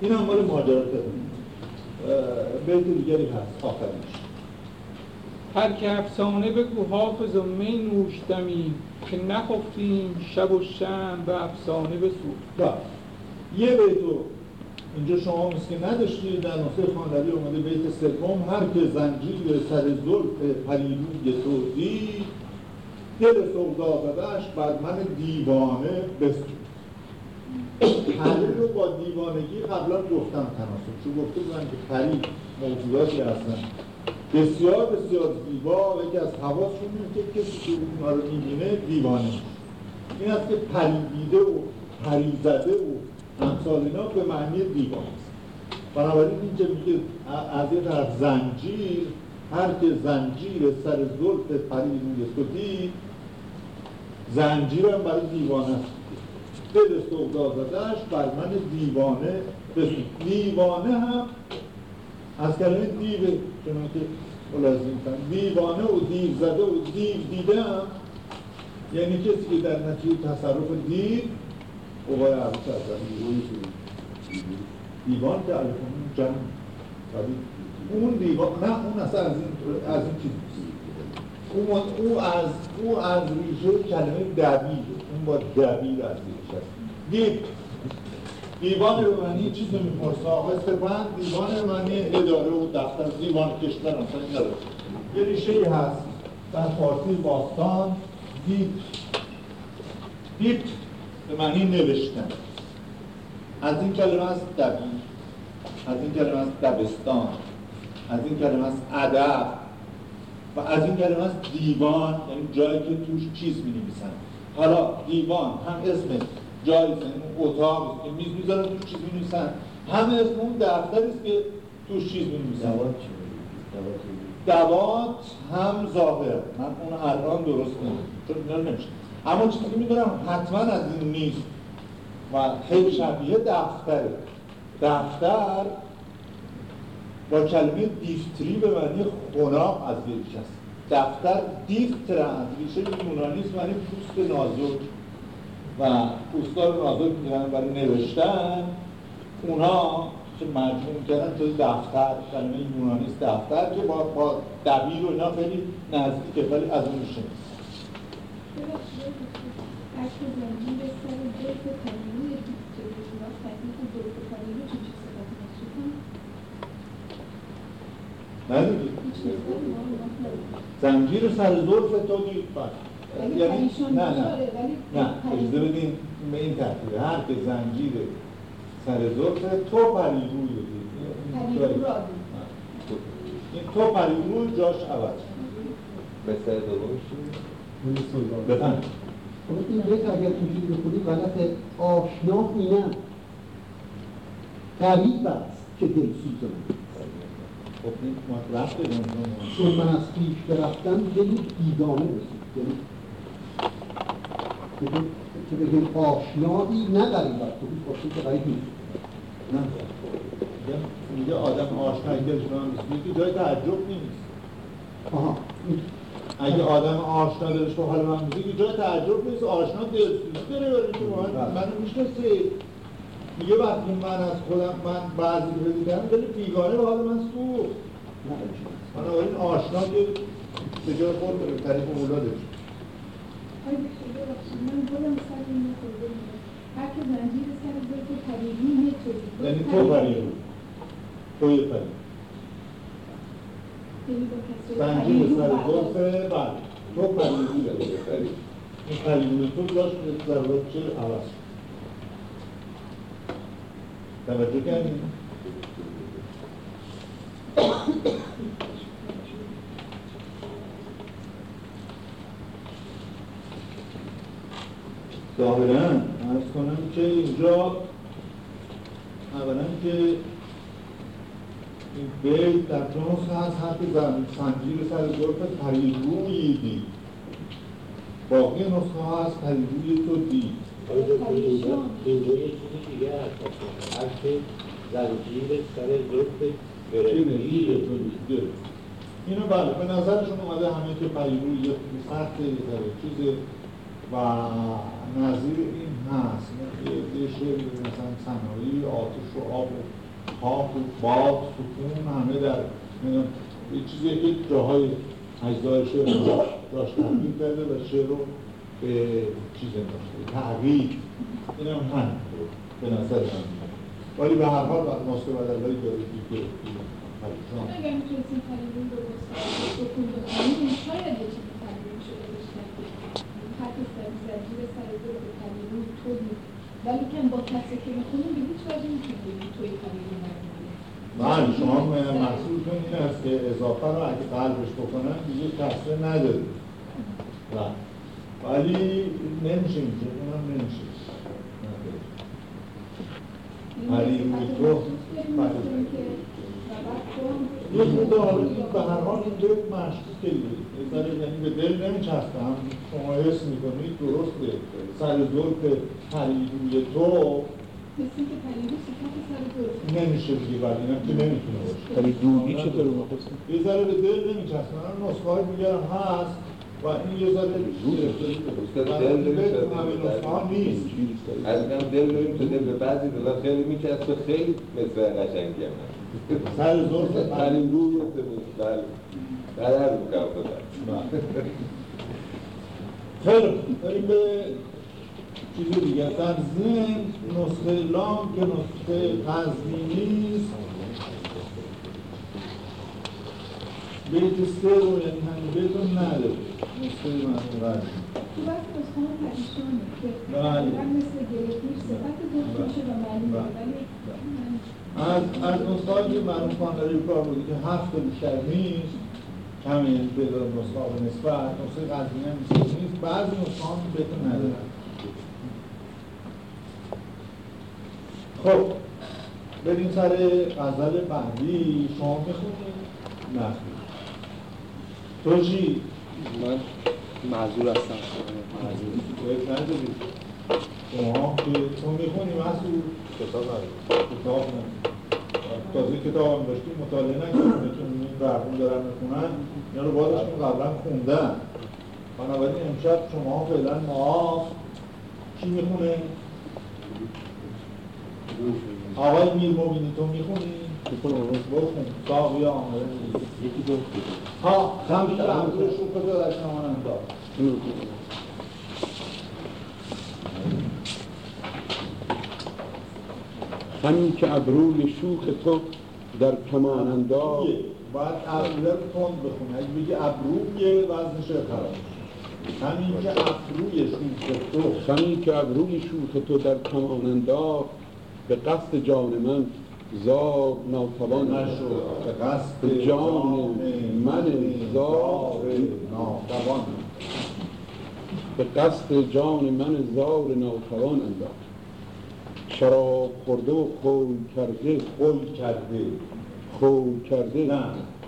این هم مال ماجرا کردن بیت دیگری هست. آخرینش هر که افسانه بگو حافظ و می نوشتمی که نخفتیم شب و شم به افسانه بسود بله. یه بیتو اینجا شما مثل که نداشتید. در نسخه خاندری اومده بیت سوم. هر که زنجیر سر زلف پریروی تو دید دل سودا زدهش بر من دیوانه بسود پری رو با دیوانگی قبلا گفتم تناسب چون گفته بودن که پری موجوداتی هستن. بسیار بسیار زیبا و یکی از حواسشون اینه که کسی که اونها رو می‌بینه دیوانه. این است که پریدیده و پریزده و امثال اینا به معنی دیوان است. بنابراین اینجا میگه از یه طرف زنجیر هر که زنجیر سر زلف پری روی سدی زنجیر هم برای دیوانه است. دل سودا زدهش بر من دیوانه دیوانه هم از کلمه دیوه چون که ملازم دیوانه و دیو زده و دیو دیدم یعنی کسی که در نتیجه تصرف دیو اوقای عروس از دیوان که علیکم جمع اون دیوان نه اون اصلا از این از این چیز اون او از او از ریشه کلمه دبیر. اون با دبیر از ریشه دید دیوان به معنی چیز می‌پرسه آقای سپند دیوان به معنی اداره و دفتر دیوان کشور اصلا نداره. یه ریشه ای هست در فارسی باستان دید دید به معنی نوشتن. از این کلمه است دبیر. از این کلمه است دبستان. از این کلمه است ادب. و از این کلمه است دیوان یعنی جایی که توش چیز می نویسن حالا دیوان هم اسم جایی یعنی اتاق که میز می‌ذارن توش چیز می نویسن هم اسم اون دفتری است که توش چیز می نویسن دوات هم ظاهر. من اون الان درست نمید چون نمیشه اما چیزی که می‌دونم حتما از این نیست. و خیلی شبیه دفتره. دفتر کلمه دیفتری به معنی خناق از ریشه است دفتر دیفترند ریشه یونانیست معنی پوست نازک. و پوستار نازک میگن برای نوشتن. اونا که مجموع کردن تو دفتر. کلمه یونانیست دفتر. که با, با دبیر و اینا خیلی نزدیکه ولی از اون میشه نه دیگه زنجیر سر زلف تو دید یعنی؟ نه نه. نه اجازه بدین به این ترتیبه. هر که زنجیر سر زلف تو پریروی دید. این تو پریدو جاش عوض. مثل دومش بفهم خب این بیت اگر اینجوری بخونی غلط آشنا اینه. قریب است که دل سوزم خب این رفت چون من از پیش برفتم دلی بیگانه رسید یعنی که بگیم آشنایی نه تو باشه که غریب نیست. نه. میگه آدم آشنا دلش به من میگه جای تعجب نیست. آها. اگه آدم آشنا دلش به حال من میگه جای تعجب نیست. آشنا دلسوزی داره برای که من منو می‌شناسه میگه وقتی من از خودم من بعضی رو دیدم دل بیگانه به حال من سوخت. بنابراین آشنا که به جای خود داره دکتر ببخشید من سر این هر که زنجیر سر زلف پریدی می‌تونی یعنی تو پریدو توی پریدو یعنی با کسر زنجیر سر برداشت. زلف بله. تو پریدو داری این پریدو تو داشت ضرورت چه عوض؟ شد. توجه کردیم. ظاهرا ارز کنم که اینجا اولا که این بیت در جنس هست حرف زن- سنجیر سر زلف پریروی دید باقی نسخه هست پریروی تو دید چیزی اینو بله به نظرشون اومده همه که پریروی یه یه ذره چیزه و نظیر این هست. یه یه شعر مثلا صنایع آتش و آب و خاک و باد سکون همه در یه چیزیه که جاهای اجزای شعر داشت تغییر کرده و شعر رو به چیز انداخته به تغییر این هم هم به نظر من. ولی به هر حال نسخه بدلایی داره که شما اگر می‌تونستیم پریدو رو سکون بکنیم. شاید یه چیزی شده سر زلف پریدو تو ولی که با کسی که می‌خونیم به هیچ وجه می‌تونیم توی نکنیم بله شما محصولتون این است که اضافه رو اگه قلبش بکنن دیگه کسره نداره. بله. ولی نمیشه اینجا اونم نمیشه پریدوی تو پریدوی یه خود حالا این به هر حال این بیت مشکوکه دیگه. یه ذره یعنی به دل نمیچسبه. هم شما حس می‌کنید درسته. سر زلف پریدوی تو. نمیشه دیگه ولی اینم که نمی‌تونه باشه. پریدویی چطور مخصوص یه ذره به دل نمیچسبه. من نسخه های دیگه هم هست. و این یه ذره استاد و دل نیست. از اینم دل به بعضی دلار خیلی میچسبه خیلی مثل قشنگی هم سر همین پریدوی روی بله. بدر می‌کنم خودم خیلی. بریم به چیز دیگه. ضمن نسخه لام که نسخه قزوینی است بیت سه رو یعنی بیت رو نداره نسخه مرحوم قزوینی تو وقت نسخه پریشانه که بله. مثل گرفتیر صفت زلف میشه و معلومه. ولی از از نسخه هایی که مرحوم خوانداری کار بوده که هفت تا بیشتر نیست به نسخه ها به نسبت نسخه قزوینی هم نیست. بعضی نسخه رو ندارن. خب بریم سر غزل بعدی. شما می‌خونید نه. تو چی؟ من معذور هستم معذور باید نداری شما که تو می‌خونی مسئول کتاب ندارم. کتاب نه تازه کتاب هم داشتیم مطالعه نکردیم که این برخون دارن می‌خونن اینا رو بادشون قبلا خوندن بنابراین امشب شما فعلا معاف کی می‌خونه؟ آقای میر مبینی تو می‌خونی؟ آمده یکی دو ها کجا در انداز همین که ابروی شوخ تو در کمان رویه. باید ابروه رو تند بخونه. اگه بگی ابروی وزنش خراب. همین که ابروی شوخ تو. همین که ابروی شوخ تو در کمان انداخت به قصد جان من زار ناتوان به قصد جان من زار ناتوان. به قصد جان من زار ناتوان انداخت. شراب خورده و خوی کرده. خوی کرده. خوی کرده. نه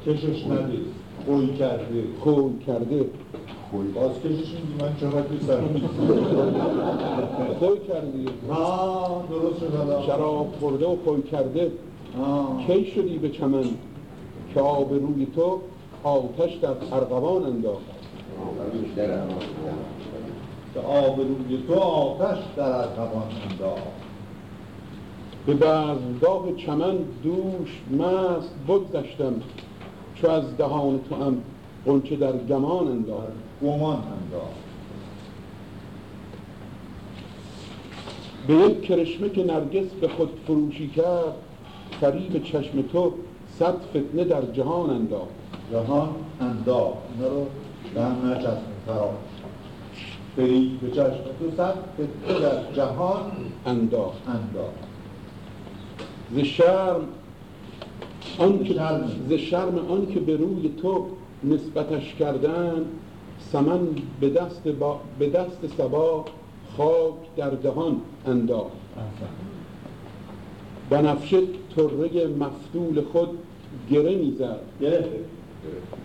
کشش نده خوی کرده. خوی کرده. باز کشش میدی من چقدر سر خوی کرده ها درست شد. شراب خورده و خوی کرده. کی شدی به چمن؟ که آب روی تو آتش در ارغوان انداخت. که آب روی تو آتش در ارغوان انداخت. به بزمگاه چمن دوش مست بگذشتم چو از دهان تو هم قنچه در گمان انداخت. گمان انداخت به یک کرشمه که نرگس به خود فروشی کرد فریب چشم تو صد فتنه در جهان انداخت. جهان انداخت. اینا رو به هم نچسبیم فرا. برید به چشم تو صد فتنه در جهان انداخت. انداخت. ز شرم آن که. ز شرم آن که به روی تو نسبتش کردن سمن به دست, با به دست سبا خاک در دهان انداخت. بنفشه طره مفتول خود گره می‌زد. گرفت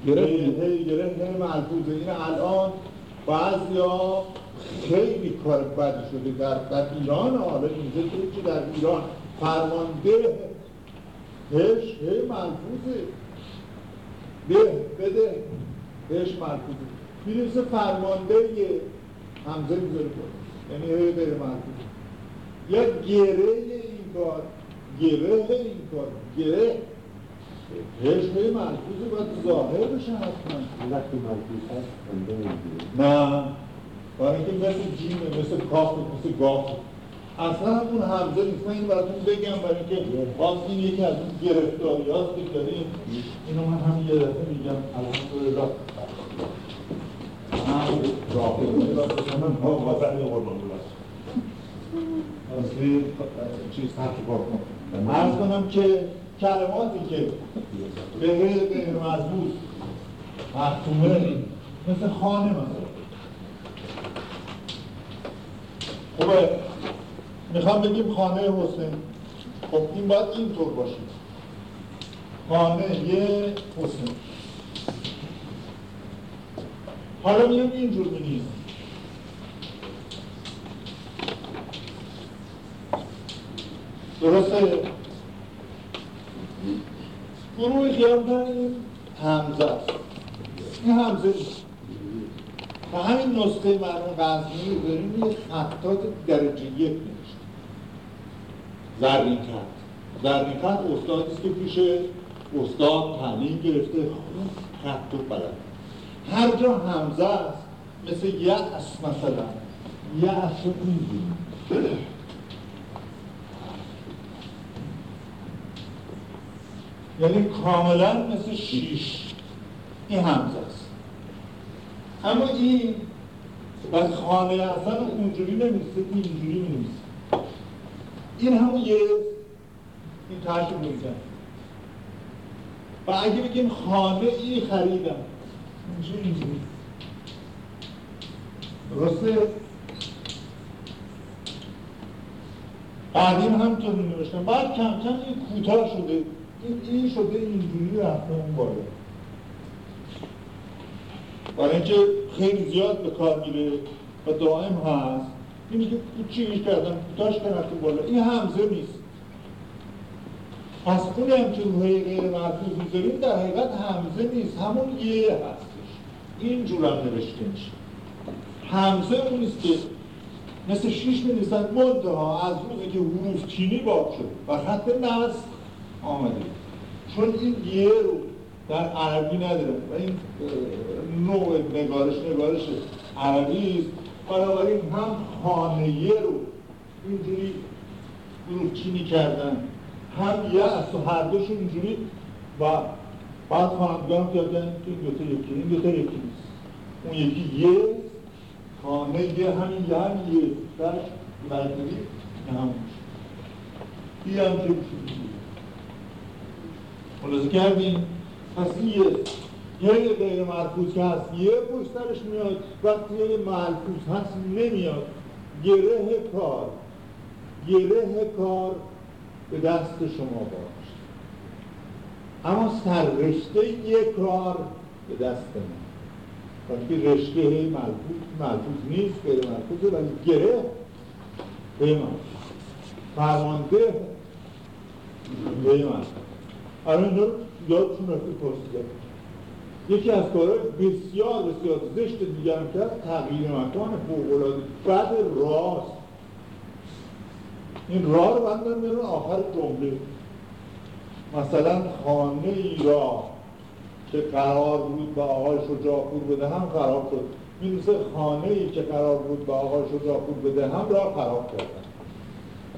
گره هی ملحوظه این الان بعضیا خیلی کار بدی شده در, در ایران حالا اینجا که در ایران فرمانده هش هی ملحوظه ده بده. هش ملحوظه می‌رسه فرمانده یه همزه می‌ذاره کنه یعنی هی بره ملحوظه یا گره این کار گره این کار گره. هش هی ملحوظه باید ظاهر بشه حتما. وقتی ملحوظ هست نه. برای اینکه مثل جیمه مثل کاف مثل گاف. اصلا اون همزه نیست. من این براتون بگم برای اینکه باز این یکی از اون گرفتاری هاست که داریم. اینو من همین یه دفعه میگم. الحمدلله. راهی راست من ها وطن قربان اصلی چیز حرف کن عرض کنم که کلماتی که به غیر مضبوط مختومه مثل خانه مثلا. خوبه. می‌خوام بگیم خانه حسین. خب این باید اینطور باشه. خانه یه حسین. حالا میگم اینجور بنویسیم درسته؟ گروه خیال کنیم همزه است. این همزه نیست. و همین نسخه مرموم غزنی رو داریم یه خطات درجه یک نوشته زرین خط زرین خط استادی است که پیش استاد تعلیم گرفته. خوب خط و بلد هر جا همزه است مثل یأس مثلا. یأس رو یعنی کاملا مثل شیش. این همزه است. اما این و خانه اصلا اونجوری نمیسته اینجوری نمیسته این همون یه این ترک میگن و اگه بگیم خانه ای خریدم. اینجوری درسته؟ قدیم هم طوری نوشتم بعد کم کم این کوتاه شده. این این شده اینجوری رفته اون بالا. برای اینکه خیلی زیاد به کار میره و دائم هست. این میگه کوچیکش کردم کوتاش کردم تو بالا. این همزه نیست. پس اونی هم که روی غیر مرفوض می‌ذاریم در حقیقت همزه نیست. همون یه هستش این جور هم نوشته میشه. همزه اون نیست که مثل شیش می نیستن منتها از روزی که حروف چینی باب شد و خط نسخ آمده. چون این یه رو در عربی نداره و این نوع نگارش نگارش عربی است. بنابراین هم خانه رو اینجوری حروف چینی کردن هم یه از هر دوشون اینجوری و بعد خوانندگان کردن که این دوتا یکی این دوتا یکی نیست اون یکی یه خانه یه همین یه هم یه درش برداری نه همون این هم که ملاحظه کردیم پس یه یه غیر مرکوز که هست یه پشت سرش میاد وقتی یه ملکوز هست نمیاد گره کار گره کار به دست شما باش اما سررشته یک کار به دست من که رشته ملکوز ملکوز نیست غیر ملکوزه ولی گره به من فرمانده به من الان اینا رو یادشون رفته پرسیده. یکی از کارهای بسیار بسیار زشت دیگرم کرد تغییر مکان فوقلاده بعد راست. این راه رو بندن میرون آخر جمله. مثلا خانه ای را که قرار بود به آقای شجاعپور بدهم خراب شد. می‌رسه خانه ای که قرار بود به آقای شجاعپور بدهم را خراب کردن.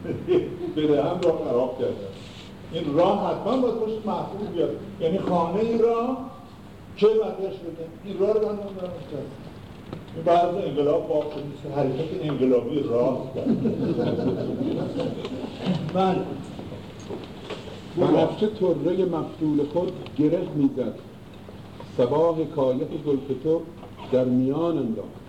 [LAUGHS] بدهم را خراب کردن. این راه حتما باید پشت محفوظ بیاد. یعنی خانه ای را چه بقیش بده این راه رو برم این بعد انقلاب با حرکت انقلابی راست [LAUGHS] من بنفشه طره مفتول خود گره می‌زد. سباه حکایت زلف تو در میان انداخت.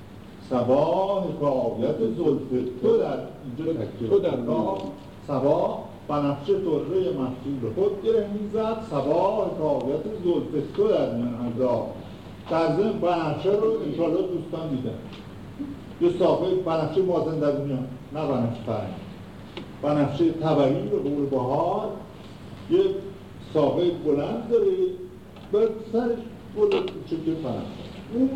سبا حکایت زلف تو در اینجا تو در راه سبا بنفشه طره مفتول خود گره می‌زد. سبا حکایت زلف تو در میان انداخت. در ضمن بنفشه رو انشالله دوستان دیدن. یه صافه بنفشه مازندرونی ها نه بنفشه فرنگی بنفشه تبعی به قول بهار یه ساقه بلند داره بعد سرش بلند چکه بنفشه اون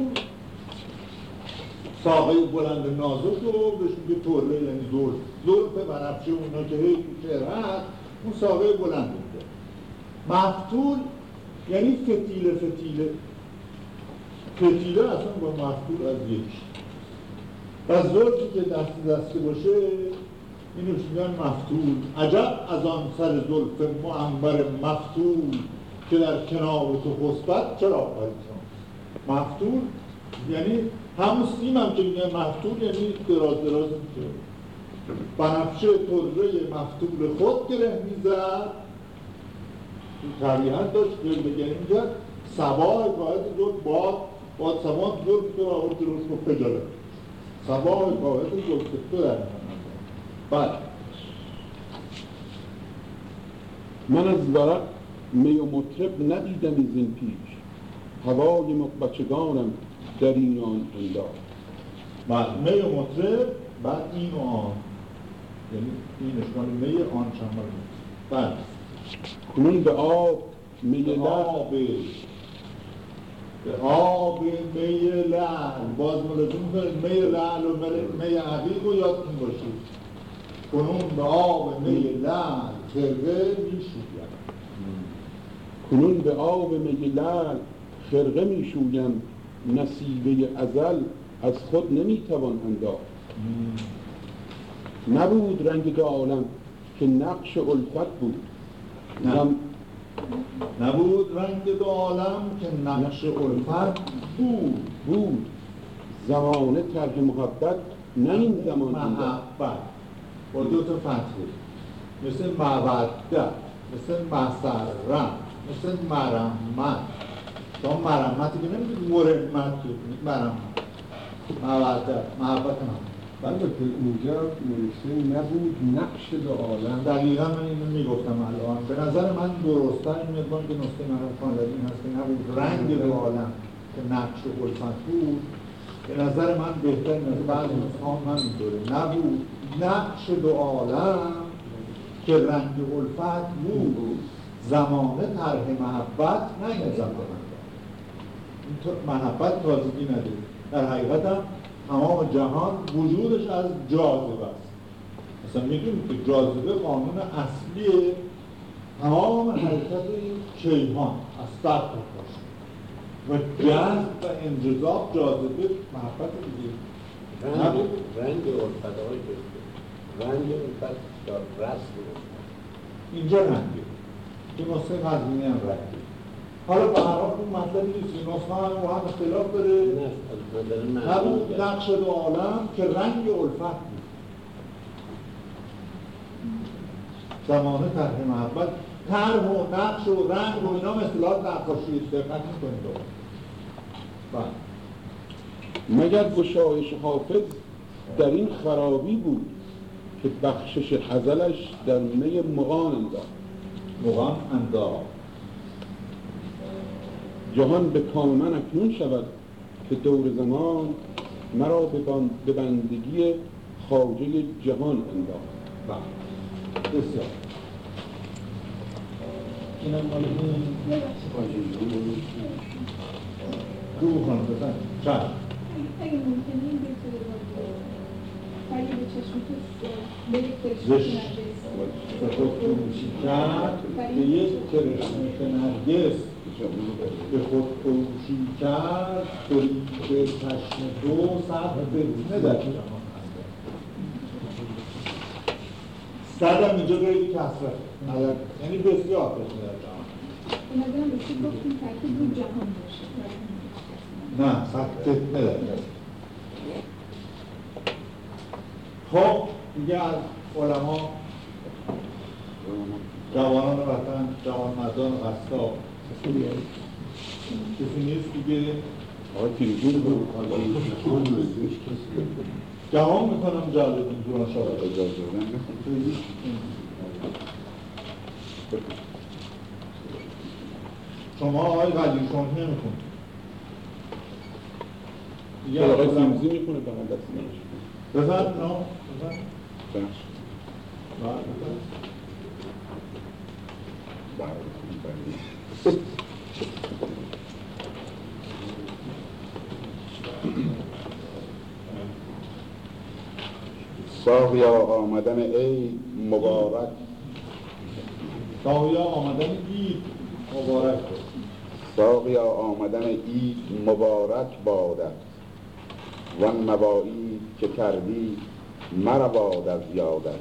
ساقه بلند نازک رو بهش میگه طوره یعنی زلف. زلف بنفشه اونا که هی شعر هست اون ساقه بلند میده مفتول یعنی فتیله فتیله. فتیله اصلا با مفتول از یک و زلفی که دست دسته باشه اینو میگن مفتول عجب از آن سر زلف معنبر مفتول که در کنار تو خسبت چرا آفریدشان مفتول یعنی همون سیم هم که میگن مفتول یعنی دراز دراز میشه بنفشه طره مفتول خود گره می‌زد. طبیعت داشت گل بگنی می‌کرد سبا قاعد زود باد باد سبا زود تو آورد روش رو پجاله. سبا قاعد زود تو در بعد من از ورق می و مطرب ندیدم از این پیش. هوای بچگانم در این آن انداخت. بعد می و مطرب بعد این و آن. یعنی این اشکال می آن شمال بعد کنون به آب می آب. به آب می لعل. باز ملاحظه می‌کنید می لعل و می- عقیق رو یادتون باشید. کنون به آب می لعل خرقه می‌شوید کنون به آب می لعل خرقه می شویم. نصیبه ازل از خود نمی توان انداخت. نبود رنگ عالم که نقش الفت بود. نه. زم- نبود رنگ دو عالم که نقش الفت بود. بود. زمانه طرح محبت نه این زمان محبت. با دو تا فتحه. مثل مودت مثل مسرم مثل مرمت. شما مرمتی که نمی‌دید مرمت که میگید مرمت. مودت محبت هم البته اینجا نوشته نبود نقش دو عالم. دقیقا من اینو می‌گفتم الان. به نظر من درستن این مقدار که نسخه من خانلدی این هست که نبود. رنگ دو عالم که نقش و بود. به نظر من بهتر از بعض نسخه هم همینطوره نبود. نقش دو عالم که رنگ الفت بود زمانه طرح محبت این تو- محبت تازگی نداره در حقیقت هم تمام جهان وجودش از جاذبه است. مثلا می‌دونید که جاذبه قانون اصلی تمام حرکت کیهان از سر و جذب و انجذاب جاذبه محبت دیگه. رنگ رنگ الفت رنگ الفت دار رسم اینجا رنگه تو نسخه قدیمی هم رنگه حالا به هر حال اون مطلبی نیست. که نسخه هم با هم اختلاف داره. معنی نقش دو عالم که رنگ الفت بود. زمانه طرح محبت. طرح و نقش و رنگ و اینا مثلات نقاشی دقت می‌کنید بله. مگر گشایش حافظ در این خرابی بود که بخشش حزلش در می مغان انداخت. مغان انداخت. جهان به کام من اکنون شود که دور زمان مرا به بندگی خواجه جهان انداخت. بله. بسیار. اینم مال این رو خانم بزن چشم اگه ممکنه اگه به چشم تو به یک فروشی کرد. به یک فرشته نرگس به خود فروشی کرد. به چشم تو صرف بزنه در جهان صدم اینجا دارید کسره یعنی بسیار بسیار در جهان به نظرم بسی گفتیم تاکید رو جهان باشه. نه سخت نداره خب دیگه از علما جوانان وطن جوان مردان قصاب کسی نیست دیگه؟ آقای تیریجون رو جوان می‌کنم جالبین دوران شاید اجازه شما آقای قدیر شما نمی‌کنید. دیگه آقای سیمزی می‌کنه به من دست نمیشه بزن نه بزن ساقیا آمدن ای مبارک. ساقیا آمدن اید مبارک. ساقیا آمدن اید مبارک بادت. وان مواعید که کردی؟ مرباد از یادت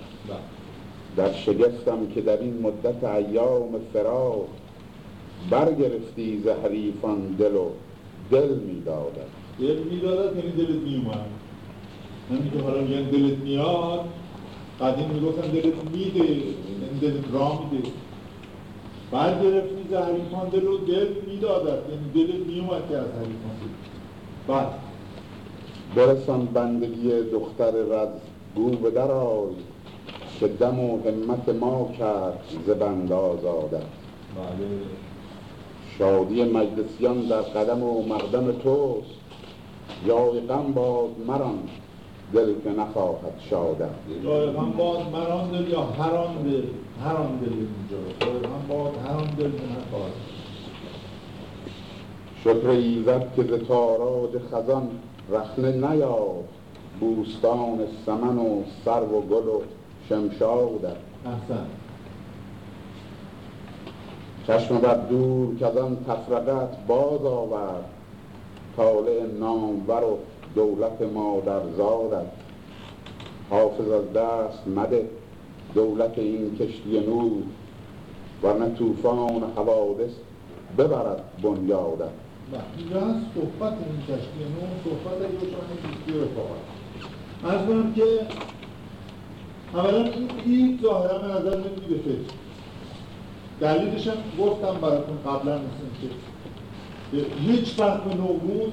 در شگفتم که در این مدت ایام فراق برگرفتی ز حریفان دل و دل میدادت دل میدادت یعنی دلت میومد همین که حالا میگن دلت میاد قدیم می‌گفتن دلت میده یعنی دلت را میده. برگرفتی ز حریفان دل و دل میدادت یعنی دلت میومد که از حریفان دل. بعد برسان بندگی دختر رز گو به در آی که دم و همت ما کرد ز بند آزادت. بله. شادی مجلسیان در قدم و مقدم توست. جای غم باد مران دل که نخواهد شادت. جای غم باد مران دل یا هر آن دل؟ هر آن دل اینجا. غم باد هر آن دل که نخواهد. شکر ایزد که ز تاراج خزان رخنه نیافت. بوستان سمن و سرو و گل و شمشادت احسن. چشم بر دور که از آن تفرقت باز آورد. طالع نامور و دولت مادرزادت حافظ از دست مده دولت این کشتی نور. ورنه طوفان حوادث ببرد بنیادت اینجا هست صحبت این کشتی نو صحبت این کشتی رفاقت از کنم که اولا این اید ظاهرا به نظر نمیدی به فکر. دلیلش هم گفتم براتون قبلا مثل که هیچ وقت به نوروز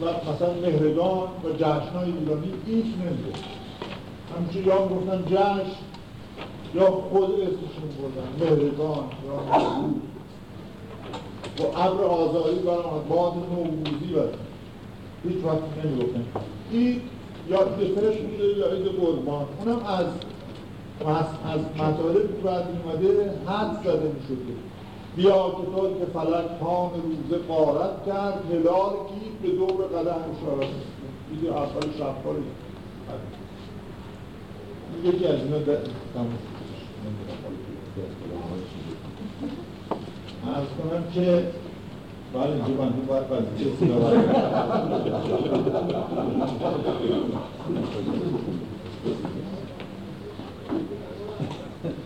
و مثلا مهرگان و جشنهای ایرانی ایت نمیده همچون یا گفتن جشن یا خود اسمشون بردن. مهرگان یا نوروز و ابر آزاری برآمد باد نوروزی برد هیچ وقت نمی‌گفتن. این یا دفرش بوده یا عید قربان. اونم از از مطالب که بعد میمده حد زده می‌شده بیا طور که فلک پان روزه قارت کرد هلال گید به دور قدم اشاره میده اول شفاری. یکی از اینا ارز کنم که بله اینجا بنده باید وظیفه سیاه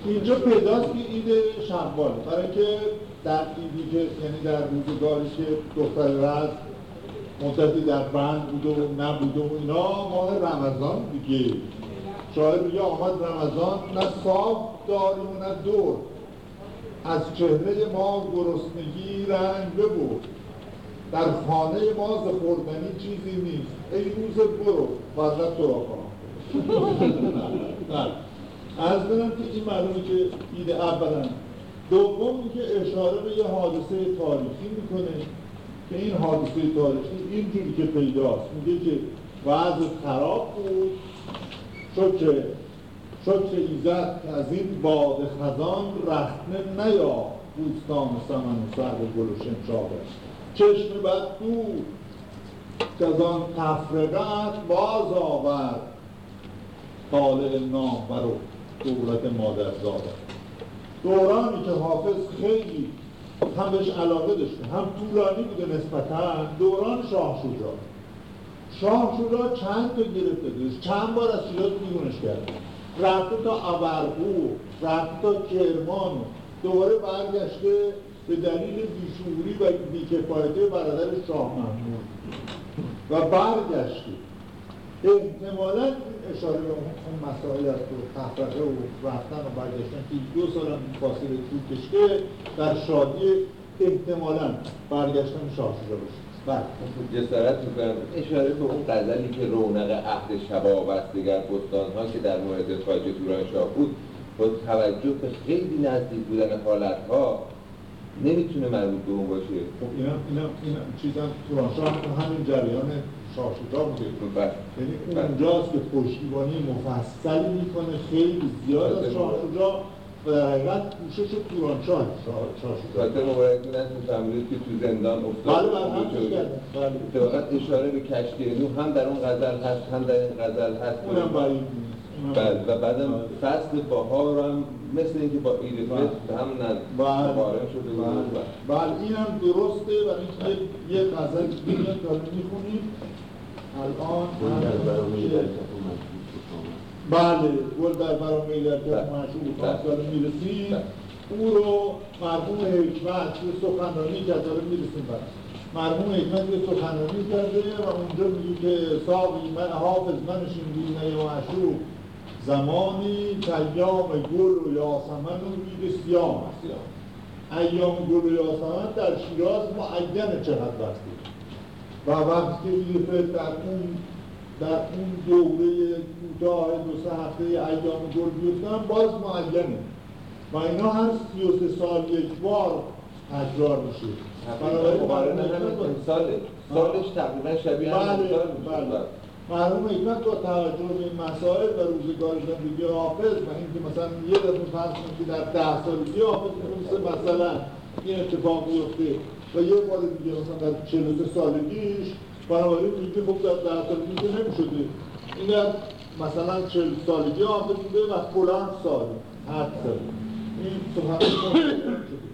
اینجا پیداست که عید شنبال برای که در ایدی که یعنی در روزگاری که دختر رز مدتی در بند بود و نبود و اینا ماه رمضان دیگه. شاید میگه آمد رمضان نه صاف داریم نه دور. از چهره ما گرسنگی رنگ ببرد. در خانه ما ز خوردنی چیزی نیست. ای روز برو فرزد تو را [LAUGHS] از برم که این معلومه که ایده اولا. دوم که اشاره به یه حادثه تاریخی می‌کنه که این حادثه تاریخی اینجوری که پیداست. میگه که وضع خراب بود. شد که شد که ایزد که از این باد خزان رخنه نیا بوستان سمن و سر گل و شمشاده چشم بد دور که از آن تفرقت باز آورد. طالع نامور و دولت مادر زاده دورانی که حافظ خیلی هم بهش علاقه داشته هم طولانی بوده نسبتا دوران شاه شجاع. شاه شجاع چند تا گرفته چند بار از شیراز بیرونش کرده؟ رفته تا ابرقو رفته تا کرمان. دوباره برگشته به دلیل بیشوری و بیکفایتی برادر شاه محمود. و برگشته. احتمالا اشاره به اون مسائل از تو تفرقه و رفتن و برگشتن که دو سال هم فاصله طول کشته در شادی احتمالا برگشتن شاه شده باشه بله جسارت می‌کنم اشاره به اون غزلی که رونق عهد شباب است دیگر بستان ها که در مورد خاج توران شاه بود با توجه به خیلی نزدیک بودن حالت ها نمی‌تونه مربوط به اون باشه خب اینا اینا اینا چیزا توران شاه همین جریان شاه شجاع بوده بله. یعنی بله. اونجاست که پشتیبانی مفصلی می‌کنه خیلی زیاد از شاه شجاع و در حقیقت شاه شجاع خاطر مبارک این است فرمودید که تو زندان افتاد بله بله بله. اشاره به کشتی نو هم در اون غزل هست هم در این غزل هست. اونم برای بله و بعدم فصل بهار هم مثل اینکه با فطر به هم بله. مقارن شده بود. بله. بله. این هم درسته. و اینکه یه غزل دیگه داره می‌خونیم. الان بله گل در برام بله. مشهور بله. داره می‌رسیم بله. او رو مرحوم حکمت یه سخنرانی که داره می‌رسیم برش مرحوم حکمت یه سخنرانی کرده و اونجا میگه که ساقی من حافظ منشین دینه و مشهور زمانی که ایام گل و یاسمن و رید سیام است ایام گل و یاسمن در شیراز معین چقدر وقتی و وقتی که میگه در اون در اون دوره کوتاه دو سه هفته ایام گل بیفتن باز معینه و اینا هر سی و سه سال یک بار تکرار میشه. بنابراین مقارنه ساله سالش. تقریبا شبیه بله سال بله. میشه مرحوم حکمت با توجه به این مسائل و روزگار زندگی حافظ و اینکه مثلا یه دفعه فرض کنید که در ده سالگی حافظ می‌تونسته مثلا این اتفاق بیفته و یه بار دیگه مثلا در 43 سالگیش بنابراین میگه خب در ده سالگی که نمی‌شده. این در مثلا 40 سالگی حافظ بوده و فلان سال هر سال. این سخنرانی شده.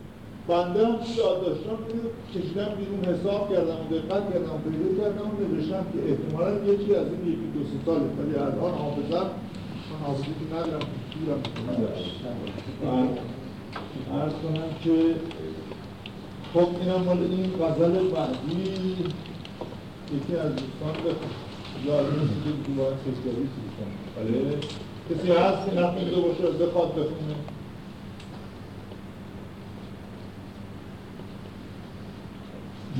بنده هم یاد داشتم اینو کشیدم بیرون حساب کردم و دقت کردم و پیدا کردم و نوشتم که احتمالا یکی از این یکی دو سه ساله. ولی الان حافظم من حافظی که ندارم دورم عرض کنم که خب اینم مال این غزل بعدی. یکی از دوستان به یاد نیست که دیوار کشگری چیز کنم بله کسی هست که نخونده باشه بخواد بخونه.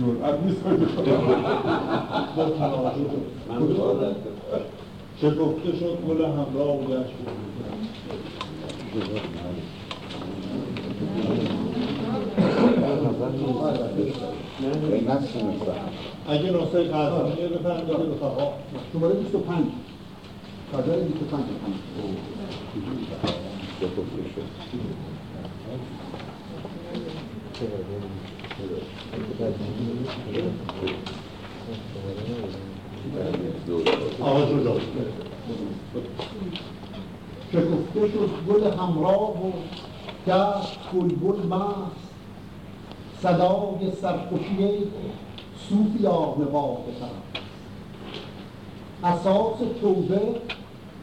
جرأت نیست [LAUGHS] چه گفته شد گل همراه و گشت. اگه نسخه قهرمانیه بفرمایید رفقا شماره 25 غزل 25 آقا شجاع که گفته شد گل همراه و گشت بلبل مست صدای سرخوشی آهنباد طرف اساس توبه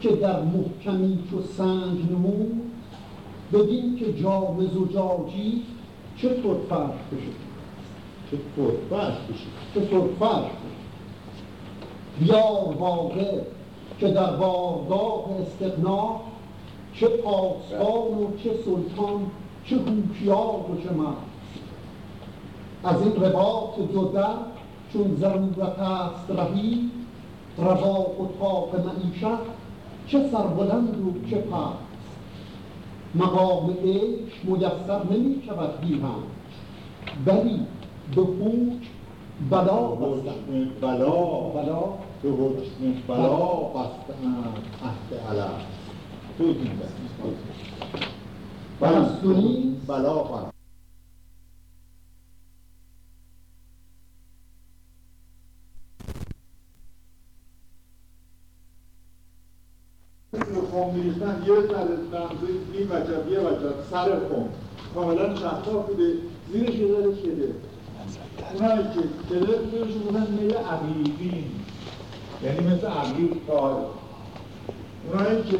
که در محکمی چو سنگ نمود بدین که جام زجاجی چطور فرش بشد چه بشید چطور فرش بشد بیار واقع که در بارگاه استقنا چه پاسبان و چه سلطان چه هوشیار و چه من از این رباط جدا چون ضرورت است رهی رواق و طاق معیشت چه سربلند و چه پست مقام عشق میسر نمی شود بی بلی به هوش بلا بستن. بلا. بلا. به حکم بلا بستن عهد علم. تو این پرستونی بلا بلا میریختن یه سر منظوری این وجب یه وجب سر خم. کاملا شفاف بوده. زیرش یه ذره شده اونایی که شده زیرش بودن میل عقیقی یعنی مثل عقیق قال اونایی که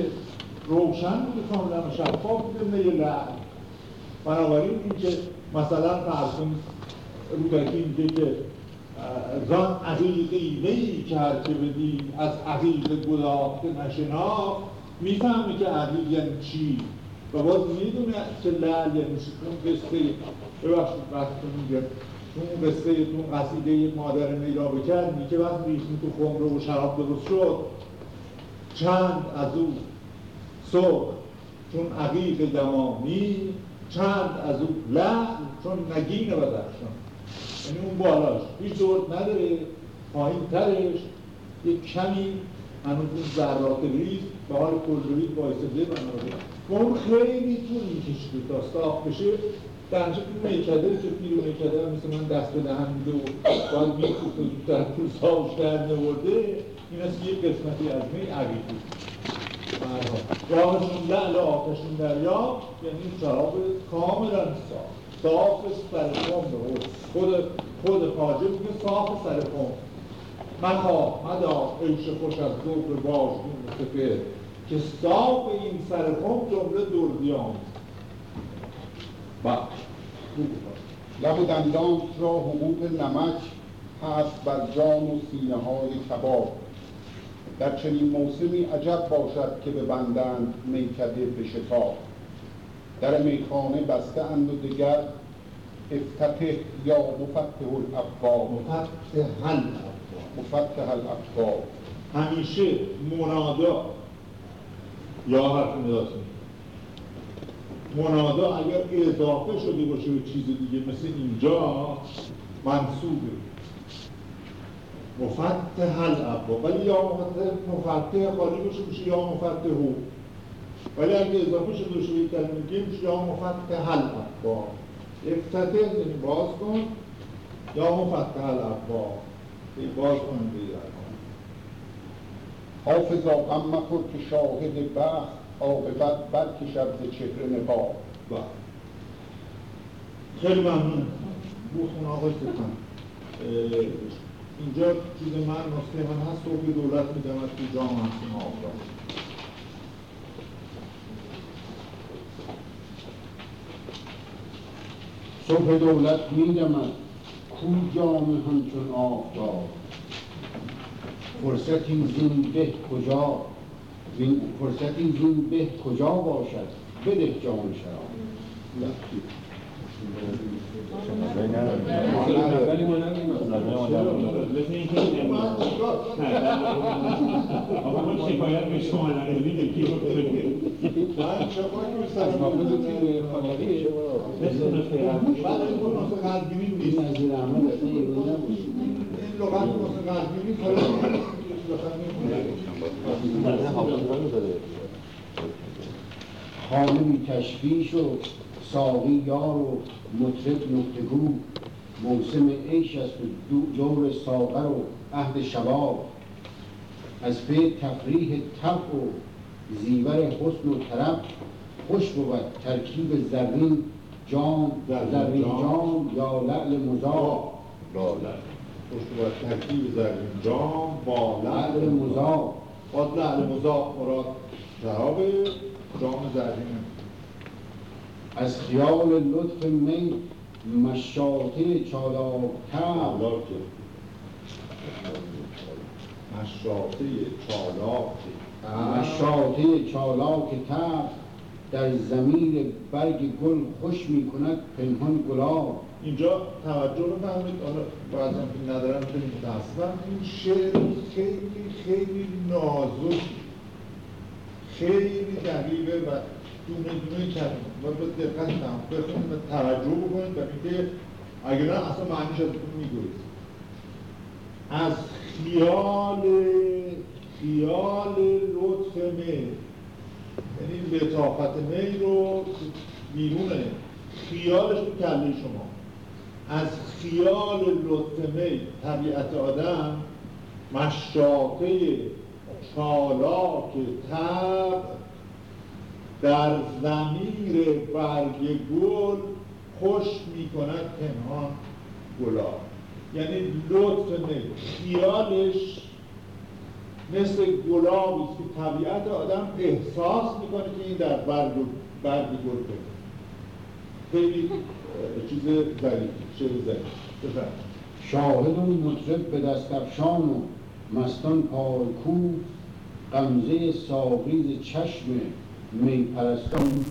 روشن بوده کاملا شفاف بوده میل لعب. بنابراین این که مثلا کنید رودکی میگه که زان عقیقی نیی که هرچه بدی از عقیق گداخته نشناخت. می‌فهمی که عقیق یعنی چی؟ و باز می‌دونه که لعل یعنی اون قصه ببخشید وقتی میگه اون قصه اون قصیده مادر میرا بکر میگه وقتی ریختیم تو خمره و شراب درست شد. چند از او صبح چون عقیق دمامی چند از او لعل چون نگین بدخشان یعنی اون بالاش. هیچ نداره پایین ترش. یک کمی هنوز اون ذرات ریز به حال کلوید بایستده بنابراین و اون خیلی طول میکشیده تا ساخت بشه. در اینجا اون میکده که پیر میکده هم مثل من دست به دهن میده و باید میکوفت و زودتر پول ساوش در نورده این است یک قسمتی از می عقیقی راهشون لعل آتشون دریا یعنی شراب کاملا صاف صاف سر خم خود خود خاجه میگه صاف سر خم مخواه مدا عیش خوش از ذوق واژگون سپر که صاف این سر خم جمله دردیان. بله. لب و دندان را حقوق نمک هست بر جان و سینه های کباب. در چنین موسمی عجب باشد که ببندند میکده به شتاب. در میخانه بسته اند و دگر افتتح یا مفتح الابواب. مفتح هل. مفتح الابواب همیشه منادا یا حرف نداسی منادا اگر اضافه شده باشه به چیز دیگه مثل اینجا منصوبه. مفتح الابواب. ولی یا مفتح خالی باشه میشه یا مفتح. هو ولی اگه اضافه شده باشه به کلمه میشه یا مفتح الابواب. افتتح یعنی باز کن. یا مفتح الابواب. باز کن بیدر حافظا غم مخور که شاهد بخت عاقبت برکشد ز چهره نقاب. بله. خیلی ممنون بوخون آقای ستن اینجا چیز من نسخه من هست. صبح دولت میدم از تو جام هستیم آفراد صبح دولت میدمد کو جام همچون آفتاب فرصتی زین به کجا؟ زین فرصتی زین به کجا باشد؟ بده جام شراب. خانمی تشویش و ساقی یار و مطرب نکتگو موسم عیش است و جور ساغر و عهد شباب. از پی تفریح طبع و زیور حسن و طرب خوش بود ترکیب زرین جام زرین جام. یا لعل مذاب پشت باید ترکیب زرین جام با لعل لعل مذاب باز لعل مذاب مراد شراب جام زرین. از خیال لطف می مشاطه اولاکه مشاطه. چالاک مشاطه چالاک تر در زمین برگ گل خوش می کند پنهان گلاب. اینجا توجه رو فهمید حالا بعضا که ندارم متاسفم این شعر خیلی خیلی نازک خیلی دقیقه و دونه دونه کرد و به دقت بخونید و توجه بکنید و اینکه اگر نه اصلا معنیش از می‌گوید از خیال خیال لطف می. یعنی لطافت می رو بیرونه. خیالش رو کله شما. از خیال لطف می طبیعت آدم مشاقه چالاک تب در زمیر برگ گل خوش می کند پنهان گلاب. یعنی لطف خیالش مثل گلابی که طبیعت آدم احساس می‌کنه که این در برگ برگ گل خیلی چیز ظریف شعر ظریف. شاهد و مطرب به دست افشان و مستان پایکو غمزه ساقیز چشم می پرستان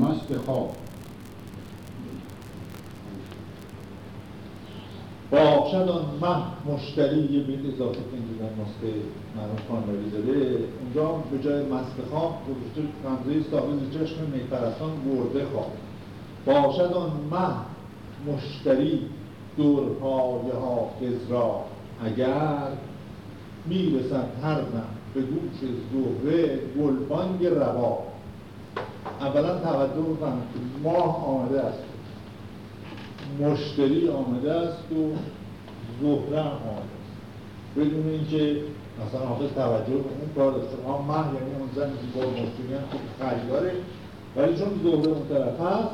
مست خواب. باشد آن مه مشتری یه بیت اضافه که اینجا در نسخه مرحوم خانواری زده. اونجا به جای مست خواب گذاشته غمزه ساقیز چشم می پرستان برده خواب. باشد آن مه مشتری دورهای حافظ را اگر می‌رسد هر دم به گوش زهره گلبانگ روا. اولا توجه بفرمایید. که ماه آمده است. مشتری آمده است و زهره هم آمده است. بدون اینکه مثلا حافظ توجه به اون کار داشته مه یعنی اون زنی که با مشتری هم خوب خریداره. ولی چون زهره اون طرف هست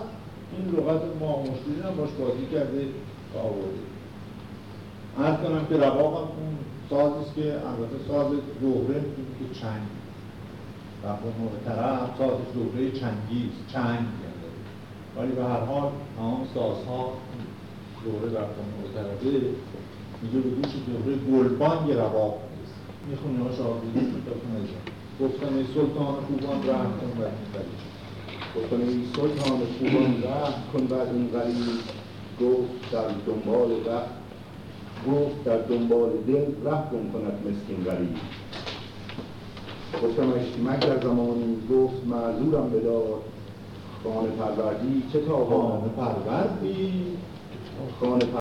این لغت ما مشتری هم باش بازی کرده و آورده. ارز کنم که رواق هم اون سازی است که البته ساز زهره که چنگ و اون طرف ساز زهره چنگیز چنگ کرده ولی به هر حال تمام سازها زهره در طرفه میگه به گوش زهره گلبان یه رواق نیست می‌خونی ها شاهدی گفتم ای سلطان خوبان رحم کن بر این گفتم ای سلطان خوبان رحم کن بر این غریب گفت در دنبال وقت گفت در دنبال دل رفتم کند مسکین غریب گفتم مگر زمانی گفت معذورم بدار خانه پروردی چه تا خانه پروردی؟ خانه